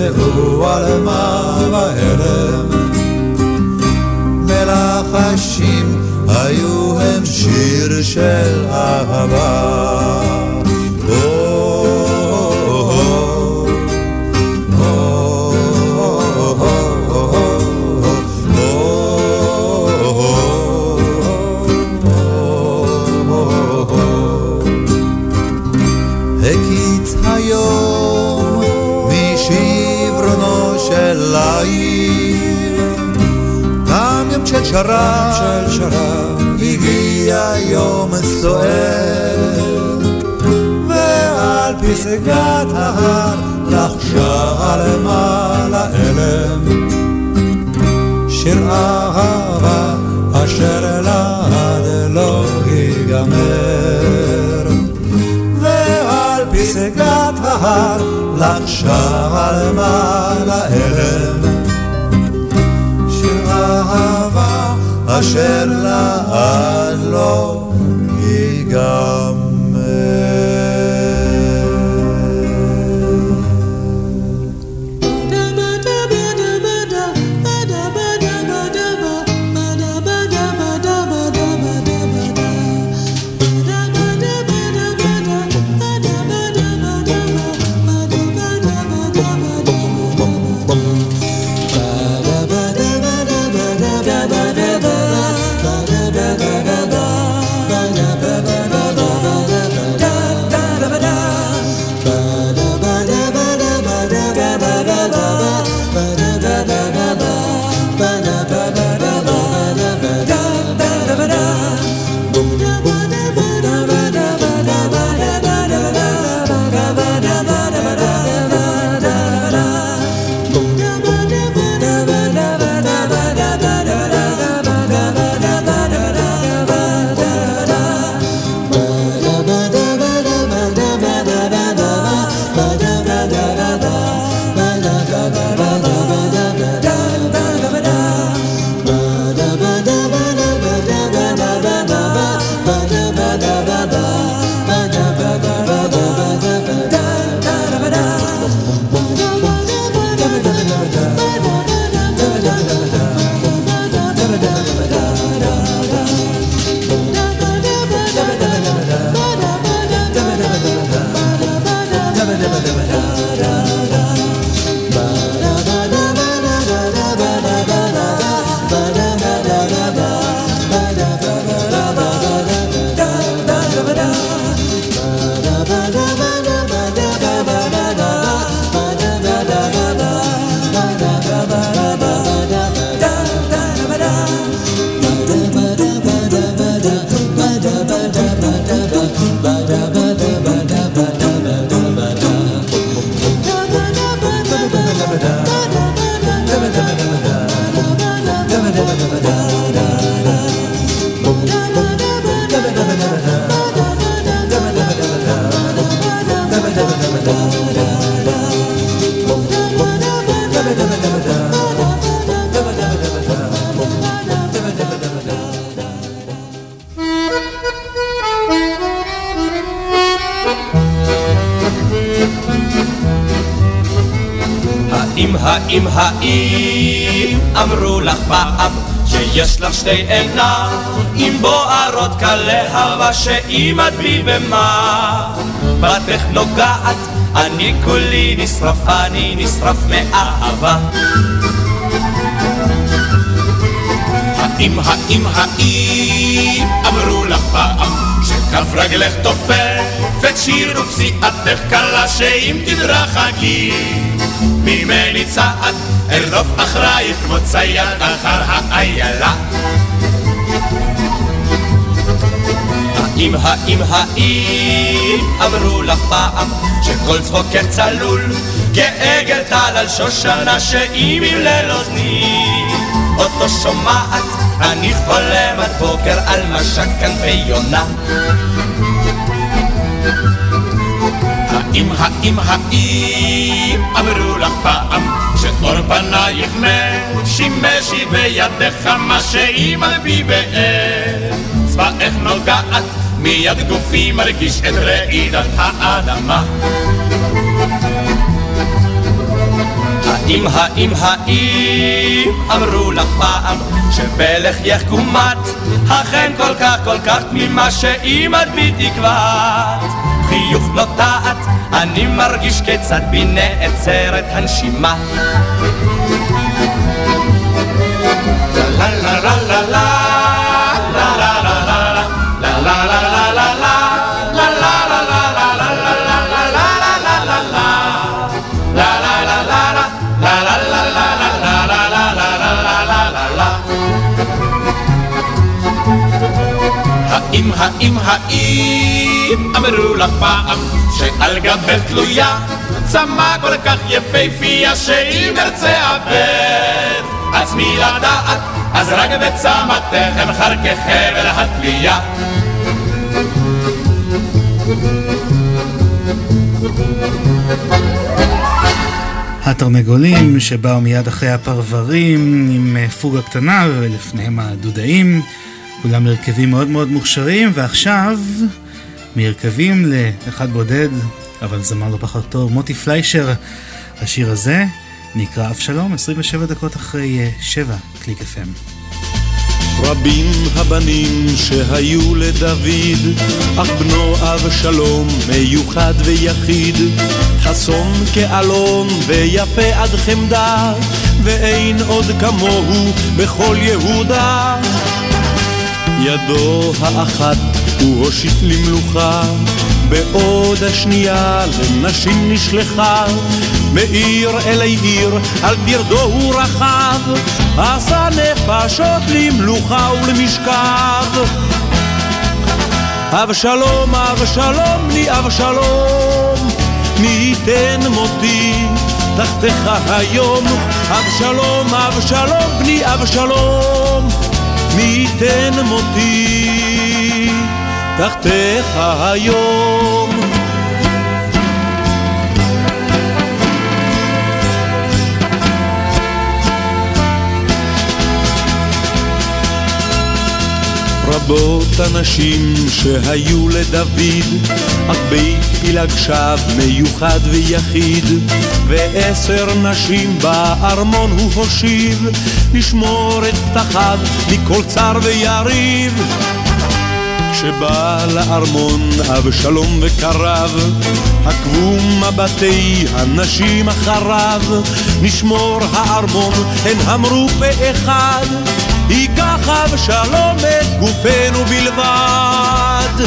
פסעו על מה בהלם, ולחשים היו הם שיר של אהבה. שרב של שרב הגיע יום סוער. ועל פסגת ההר לחשה על מעלה אלם שיר אהבה אשר לעד לא ייגמר. ועל פסגת ההר לחשה על מעלה אלם אשר לעד לא ייגמר שתי עיניים בוערות כלהבה את בי במה. בתך נוגעת אני כולי נשרף, אני נשרף מאהבה. האם, האם, האם אמרו לך פעם שכף רגלך תופפת שיר ופסיעתך קלה שאם תדרכי ממני צעד ארדוף אחרייך כמו צייד אחר האיילה האם, האם, האם אמרו לך פעם שכל צחוקך צלול כעגל טל על שושנה שאם ימלל אוזני אותו שומעת אני חולם עד בוקר על משק כנפי יונה האם, האם, האם אמרו לך פעם שאור פנייך משימשי בידיך מה שאם על בי באצבעך נוגעת מיד גופי מרגיש את רעידת האדמה. האם, האם, האם אמרו לך פעם שבלחייך קומת אכן כל כך כל כך תמימה שאם את בי תקוות חיוך נוטעת אני מרגיש כיצד בי נעצרת הנשימה. לה לה לה לה לה האם, האם, האם? אמרו לך פעם שעל גבך תלויה צמא כל כך יפהפייה שאם ארצה אבד עצמי לדעת? אז רק בצמתך אבחר כחבל התלייה. התרנגולים שבאו מיד אחרי הפרברים עם אה, פוגה קטנה ולפניהם הדודאים, כולם הרכבים מאוד מאוד מוכשרים ועכשיו מהרכבים לאחד בודד, אבל זמר לא פחות טוב, מוטי פליישר, השיר הזה נקרא אבשלום, 27 דקות אחרי 7, קליק FM. רבים הבנים שהיו לדוד, אך בנו אבשלום מיוחד ויחיד, חסון כאלון ויפה עד חמדה, ואין עוד כמוהו בכל יהודה. ידו האחת הוא הושיט למלוכה, בעוד השנייה לנשים נשלחה, מעיר אלי עיר, על פרדו הוא רכב, עשה נפשות למלוכה ולמשכב. אבשלום, אבשלום, בני אבשלום, מי ייתן מותי תחתיך היום. אבשלום, אבשלום, בני אבשלום, מי ייתן מותי תחתיך היום. רבות הנשים שהיו לדוד, אך בית פילג שב מיוחד ויחיד, ועשר נשים בארמון הוא הושיב, לשמור את פתחיו מכל צר ויריב. כשבא לארמון אבשלום וקרב, עקבו מבטי הנשים אחריו, נשמור הארמון, הן אמרו פה אחד, ייקח אבשלום את גופנו בלבד.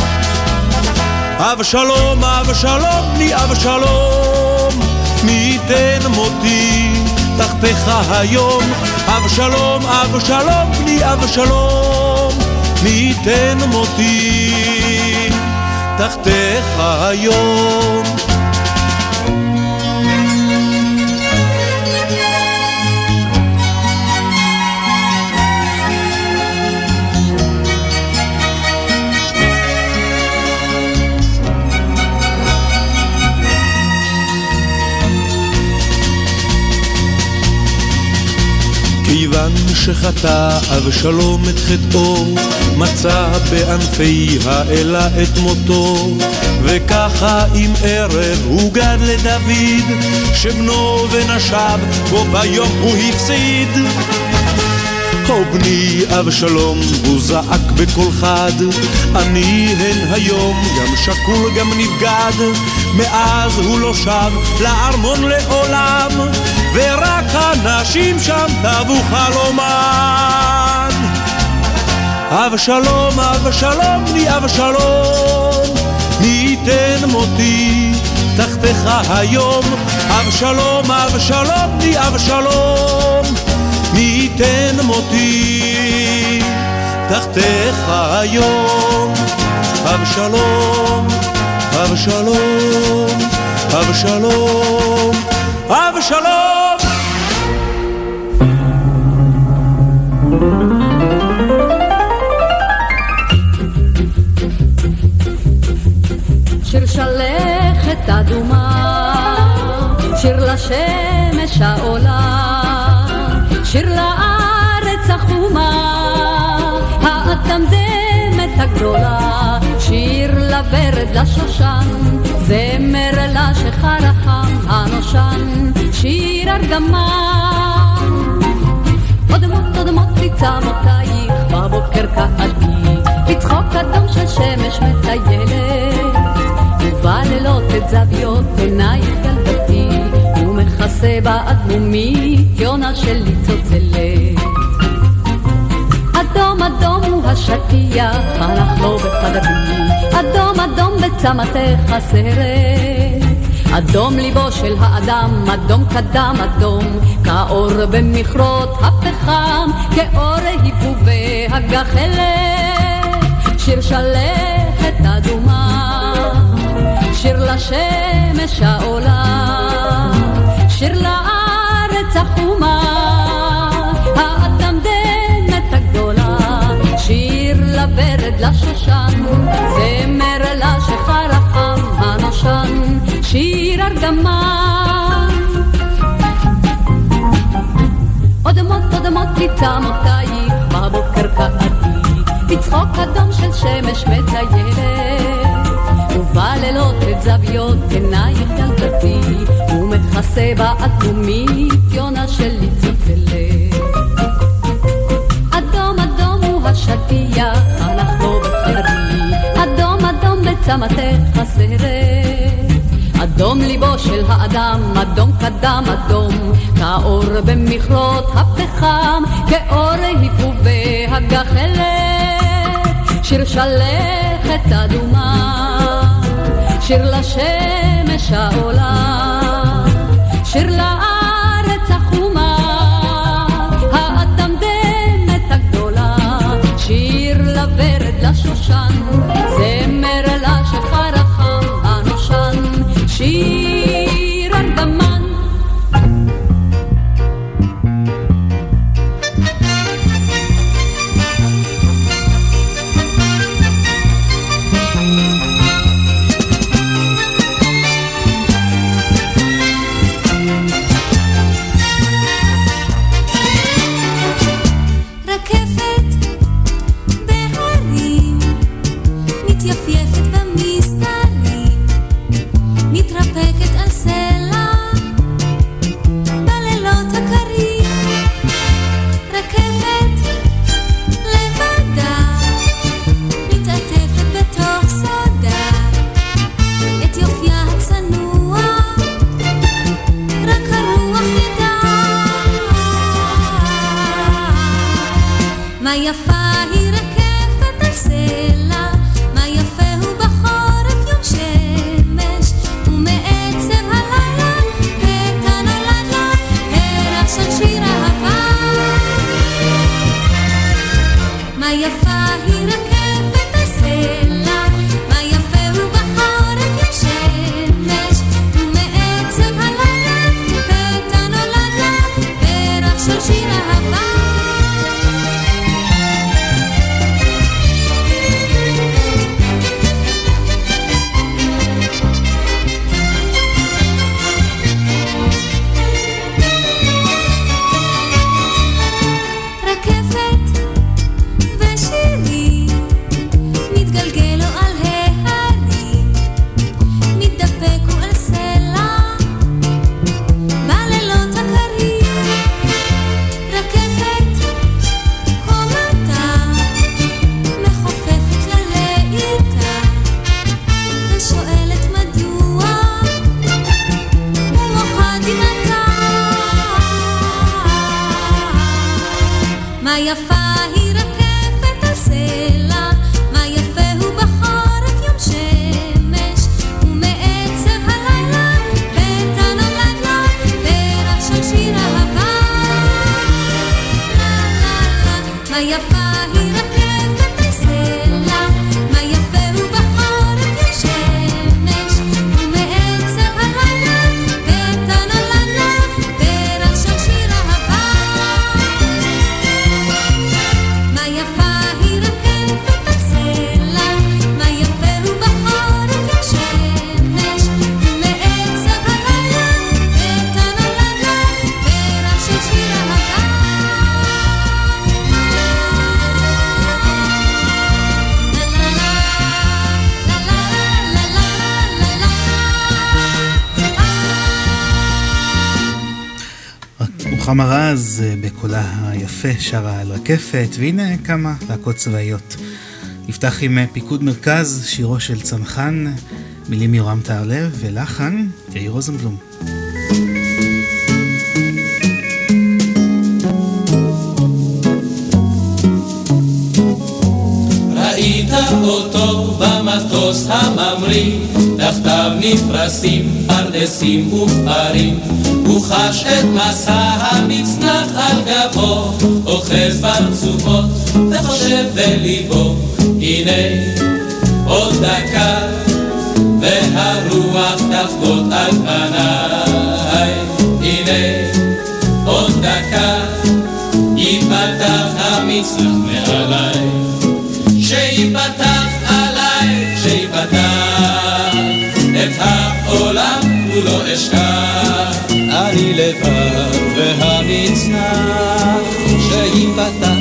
אבשלום, אבשלום, בני אבשלום, מי ייתן מותי תחתיך היום. אבשלום, אבשלום, בני אבשלום, מי ייתן מותי תחתיך היום. כיוון שחטא אבשלום את חטאו, מצא בענפי האלה את מותו, וככה עם ערב הוגד לדוד, שבנו ונשב, בו ביום הוא הפסיד. הו בני אבשלום, הוא זעק בקול חד, אני הן היום גם שקול גם נבגד, מאז הוא לא שב לארמון לעולם, ורק הנשים שם טבו חלומן. אבשלום, אבשלום, בני אבשלום, מי ייתן מותי תחתיך היום, אבשלום, אבשלום, בני אבשלום. מי ייתן מותי תחתיך היום, אבשלום, אבשלום, אבשלום, אבשלום. שיר שלכת אדומה, שיר לשמש העולה. שיר לארץ החומה, האטמדמת הגדולה, שיר לוורד לשושן, זמר לשך הרחם הנושן, שיר ארגמן. אודמות אודמות תצמותייך בבוקר כעדי, בצחוק אדום של שמש מטיילת, ובלילות את זוויות עינייך ילדתי. מכסה באדמומית יונה של צוצלת. אדום אדום הוא השטיח, הלך לו בחדרי, אדום אדום בצמתך סרט. אדום ליבו של האדם, אדום קדם אדום, כאור במכרות הפחם, כאור היבובי הגחלת. שיר שלכת אדומה, שיר לשמש העולה. שיר לארץ החומה, האטמדנת הגדולה, שיר לוורד לשושן, זמר לשחר החם הנושן, שיר ארגמן. אודמות אודמות תצמותייך בבוקר קעתי, בצחוק אדום של שמש מטיילת, ובלילות את זוויות עינייך ילדתי, מכסה באטומית יונה שלי צלצלת. אדום אדום הוא השטיח, הלך לו בחדרי, אדום אדום בצמתך הסרט. אדום ליבו של האדם, אדום קדם אדום, כאור במכרות הפחם, כאור היפובי הגחלת. שיר שלכת אדומה, שיר לשמש העולה. שיר לארץ החומה, האטמדמת הגדולה, שיר לוורד לשושן, זמר היפה שרה על רקפת, והנה כמה להקות צבאיות. נפתח עם אה, פיקוד מרכז, שירו של צנחן, מילים יורם טהרלב ולחן יאיר רוזנבלום. הוא חש את מסע המצנח על גבו, אוחז ברצופות וחושב בליבו, הנה עוד דקה, והרוח תחבוט על פניי, הנה עוד דקה, ייפתח המצנח מעליי, שיפתח עליי, שיפתח את העולם כולו אשכח. אני לבד והמצנח שייפתח,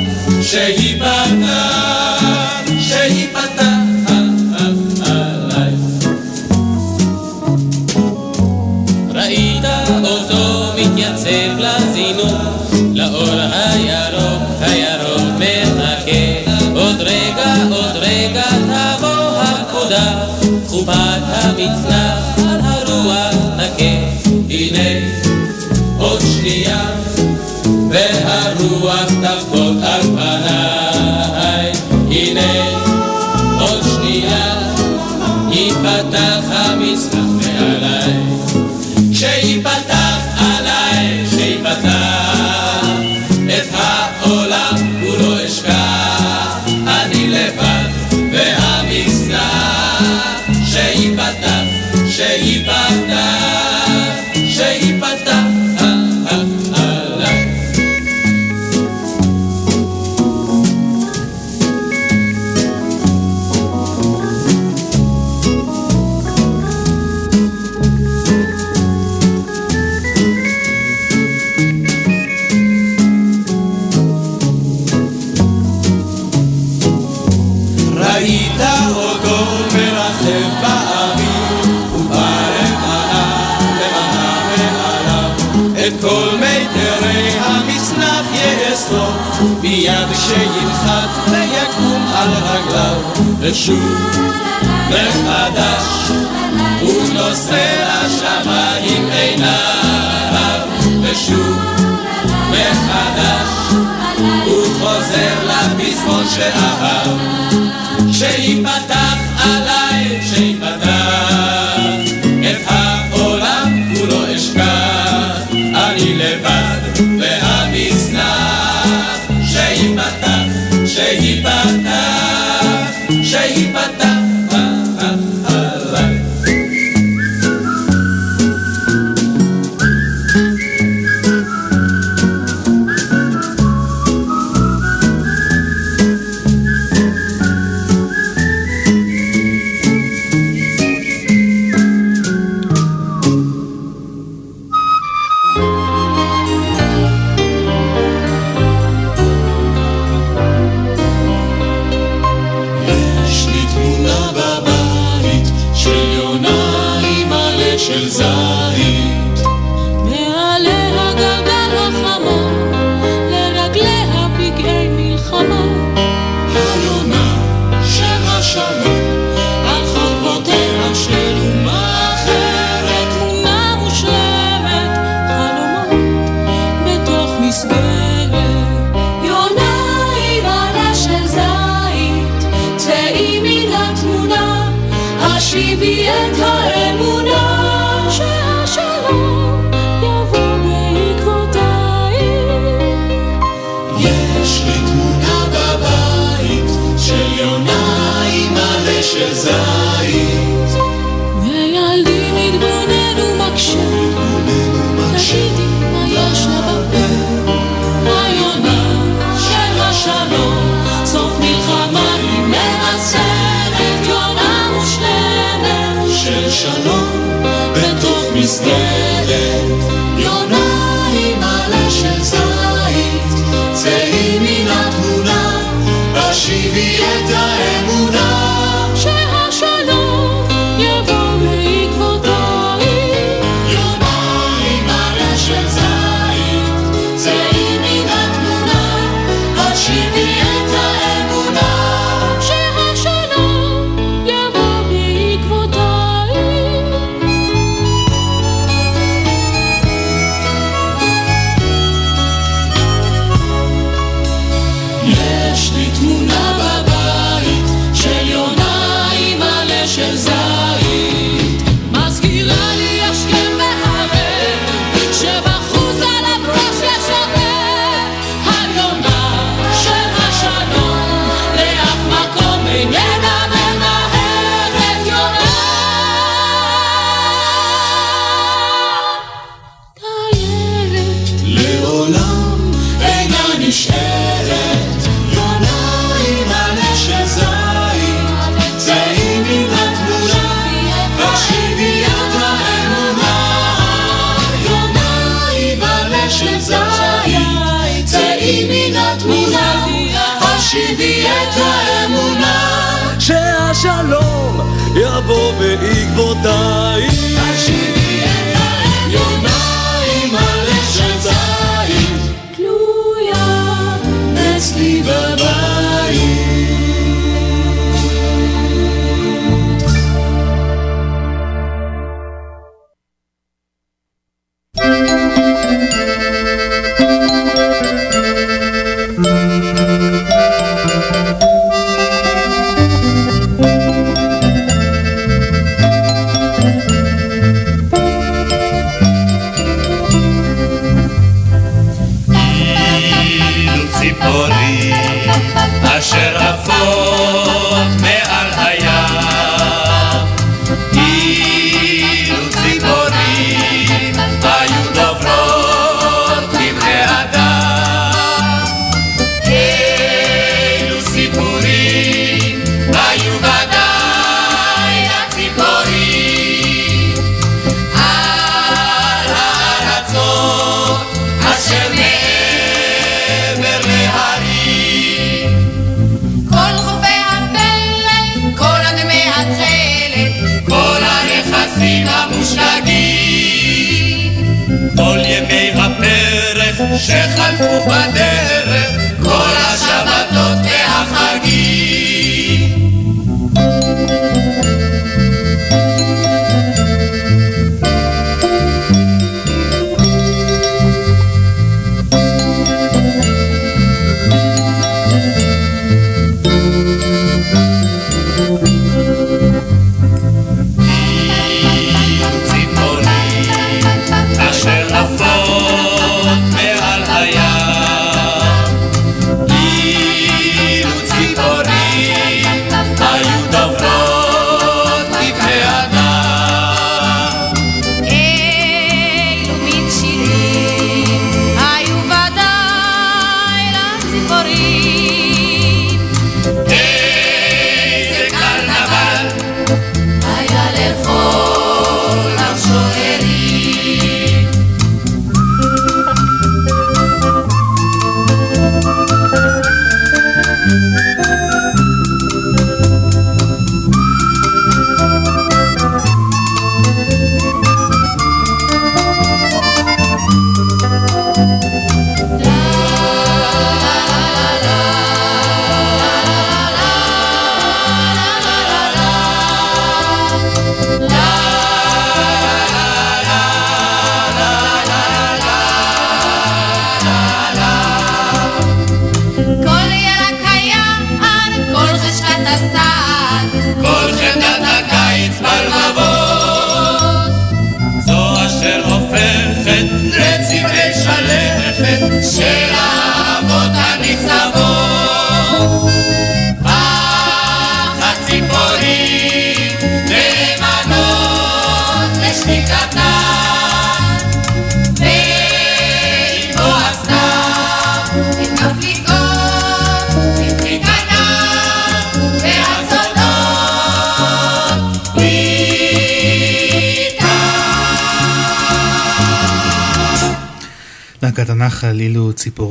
שחלפו בדרך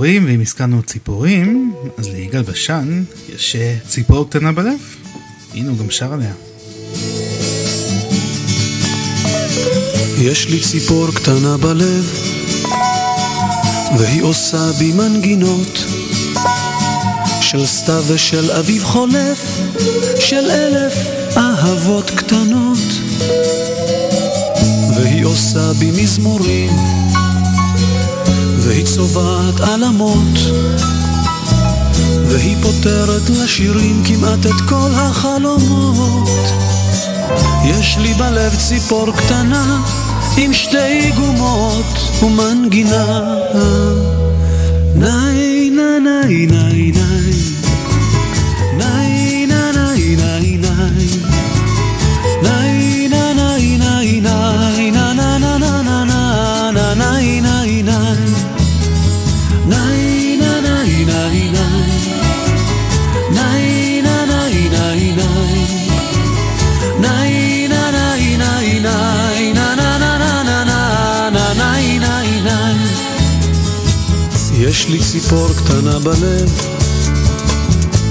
ציפורים, ואם הזכרנו ציפורים, אז ליגאל בשן יש אה, ציפור קטנה בלב. הנה הוא גם שר עליה. יש לי ציפור קטנה בלב, והיא עושה בי מנגינות של סתיו ושל אביב חולף, של אלף אהבות קטנות. והיא עושה בי מזמורים, והיא צובעת עלמות, והיא פותרת לשירים כמעט את כל החלומות. יש לי בלב ציפור קטנה עם שתי גומות ומנגינה. ניי ניי ניי ניי ציפור קטנה בלב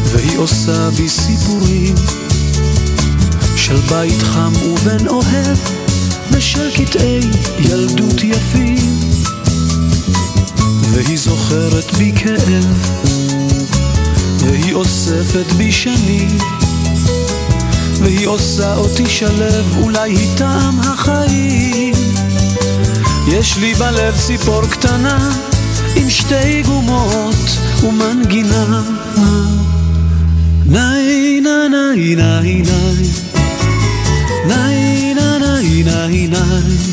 והיא עושה בי סיפורים של בית חם ובן אוהב ושל קטעי ילדות יפים. והיא זוכרת בי כאב והיא אוספת בי שנים והיא עושה אותי שלב אולי היא טעם החיים. יש לי בלב ציפור קטנה עם שתי גומות ומנגינה. ניי ניי ניי ניי ניי. ניי ניי ניי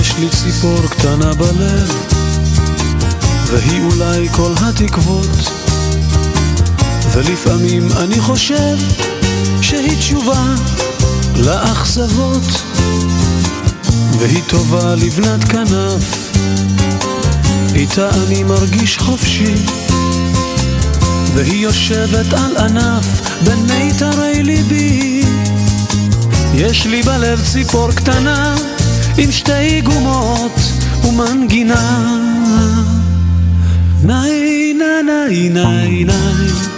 יש לי ציפור קטנה בלב והיא אולי כל התקוות. ולפעמים אני חושב שהיא תשובה לאכזבות והיא טובה לבנת כנף. איתה אני מרגיש חופשי והיא יושבת על ענף בין מיתרי ליבי. יש לי בלב ציפור קטנה עם שתי גומות ומנגינה. ניי ניי ניי ניי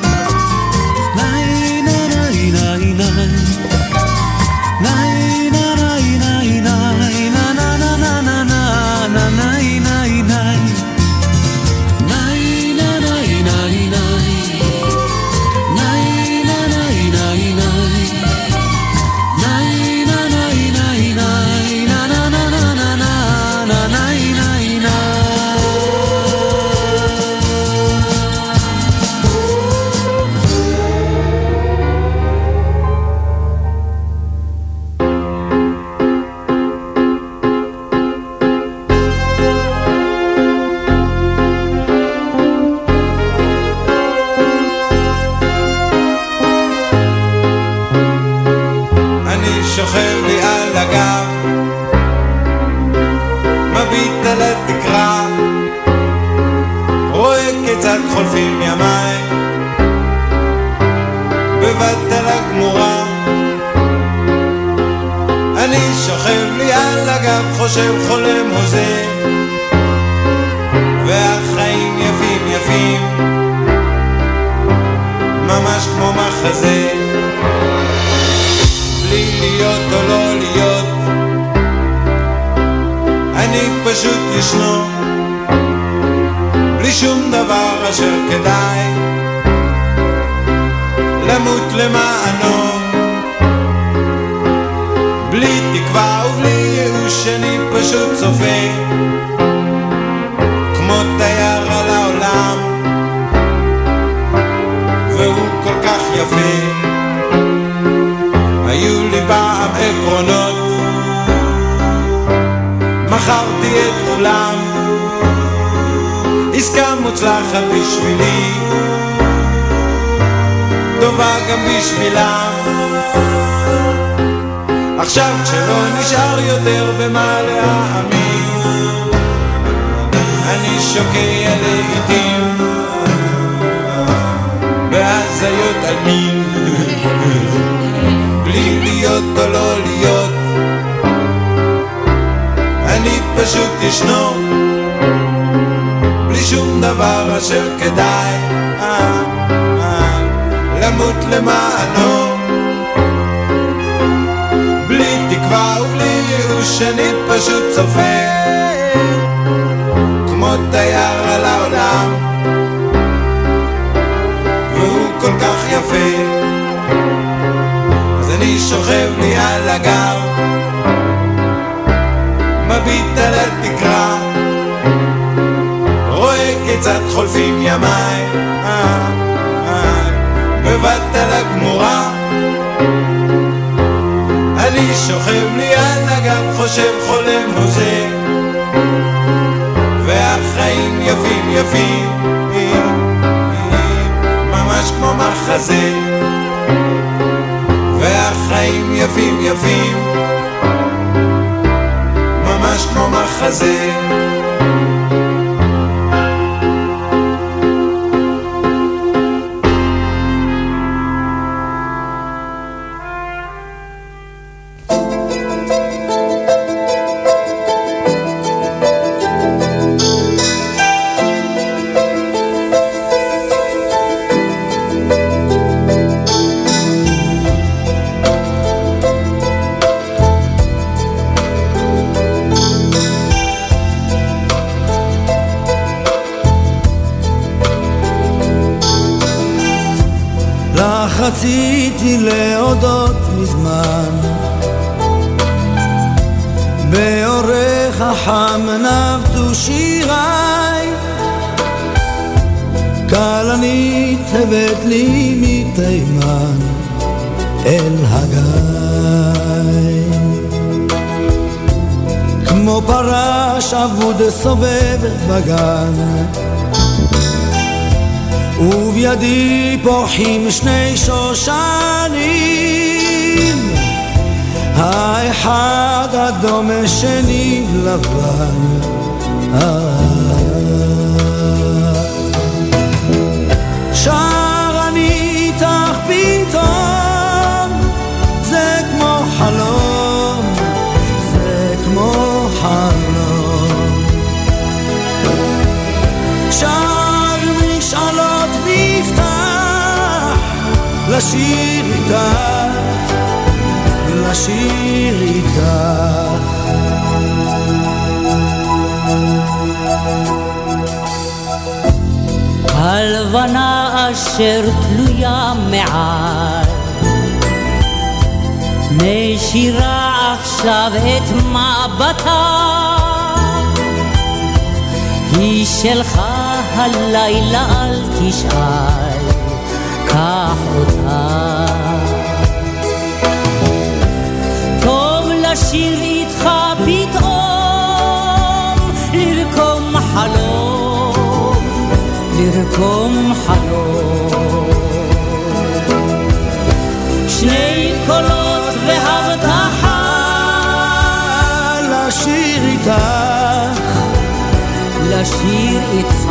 לשיר איתך.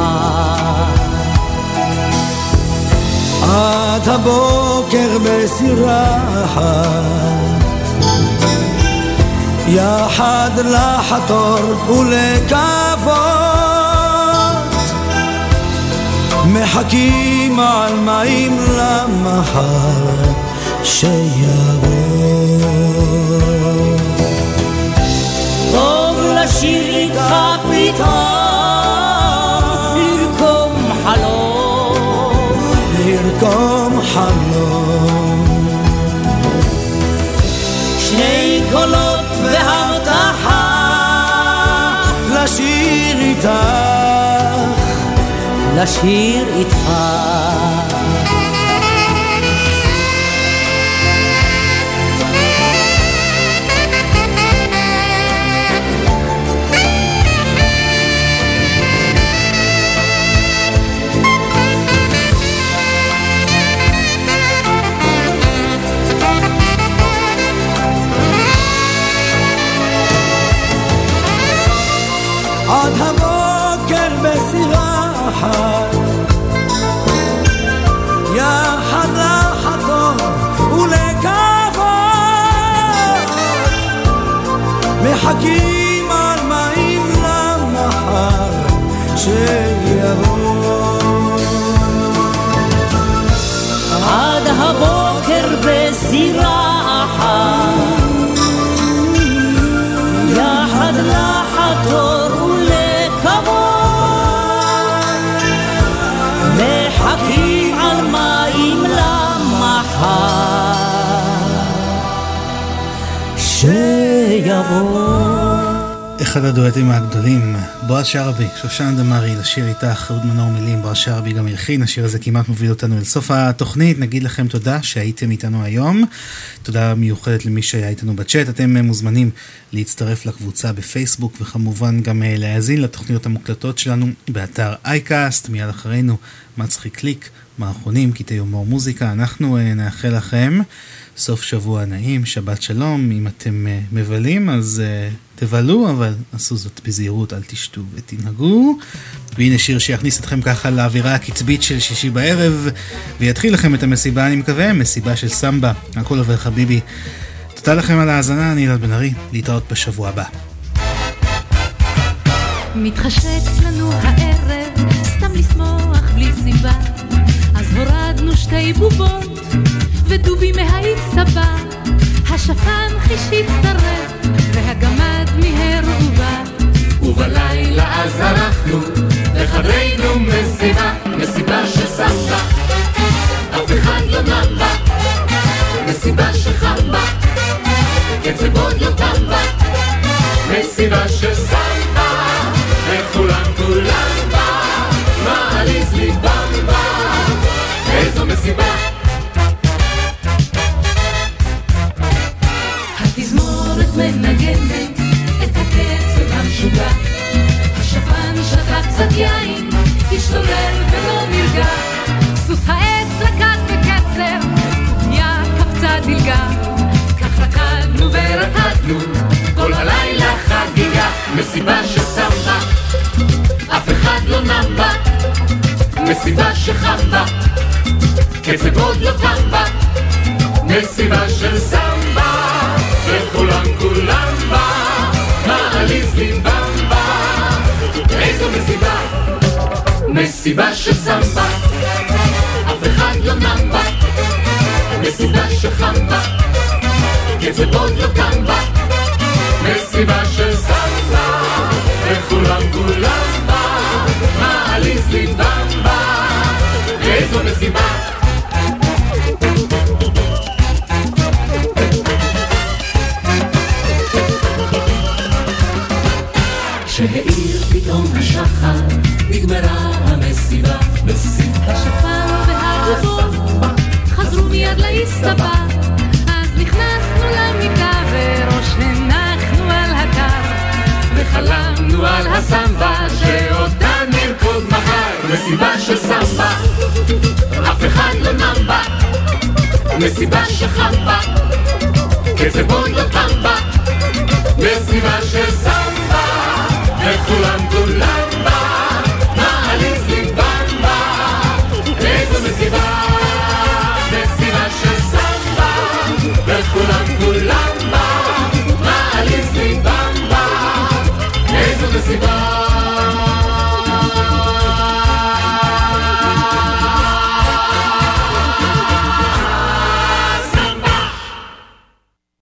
עד הבוקר בסירחת, יחד לחתור ולקוות, מחכים על מים למחר שיבוא. טוב לשיר איתך פתאום במקום חלום. שני קולות והבטחה לשיר איתך, לשיר איתך. מחכים על מים למחר שיבוא. עד הבוקר בסירה אחת, יחד לחתור שיבוא. אחד הדואטים הגדולים, בועז שרעבי, שושן דמארי, לשיר איתך, אהוד מנור מילים, בועז שרעבי גם הלחין, השיר הזה כמעט מוביל אותנו אל סוף התוכנית, נגיד לכם תודה שהייתם איתנו היום, תודה מיוחדת למי שהיה איתנו בצ'אט, אתם מוזמנים להצטרף לקבוצה בפייסבוק, וכמובן גם אה, להאזין לתוכניות המוקלטות שלנו באתר אייקאסט, מיד אחרינו, מצחיק קליק, מערכונים, קטעי הומור מוזיקה, אנחנו אה, נאחל לכם סוף שבוע נעים, שבת שלום, אם אתם uh, מבלים אז תבלו, אבל עשו זאת בזהירות, אל תשתו ותנהגו. והנה שיר שיכניס אתכם ככה לאווירה הקצבית של שישי בערב, ויתחיל לכם את המסיבה, אני מקווה, מסיבה של סמבה, הכל עובר חביבי. תודה לכם על ההאזנה, אני אלעד בן ארי, להתראות בשבוע הבא. מתחשק לנו הערב, סתם לשמוח בלי סיבה, אז הורדנו שתי בובות, ודובי מהאיץ הבא, השפן חישית צרף, והגמד מיהר ובא. ובלילה אז הלכנו לחדרנו מסיבה, מסיבה של סמבה, אף אחד לא נם בה, מסיבה שחם בה, קצב עוד לא תם בה, מסיבה של דילגה, כך רקדנו ורקדנו, כל הלילה חגיגה, מסיבה של סמבה, אף אחד לא נם בה, מסיבה שחם בה, קצב עוד לא תם בה, מסיבה של סמבה, וכולם כולם בה, מעליז לי במבה, איזו מסיבה, מסיבה של סמבה, אף אחד לא נם בה, מסיבה שחם בה, קצב עוד לא תם בה, מסיבה של סמבה, וכולם כולם בה, מעליז לי במבה, איזו מסיבה? כשהאיר פתאום השחר, נגמרה המסיבה, מסיבה. והגבוה חזרו מיד להסתבא, אז נכנסנו למיטה וראש הנחנו על הקר, וחלמנו על הסמבה שאותה נרקוד מחר. מסיבה של סמבה אף אחד לא נם בה מסיבה שחם בה קצב עוד לא תם בה מסיבה של סמבה cidade.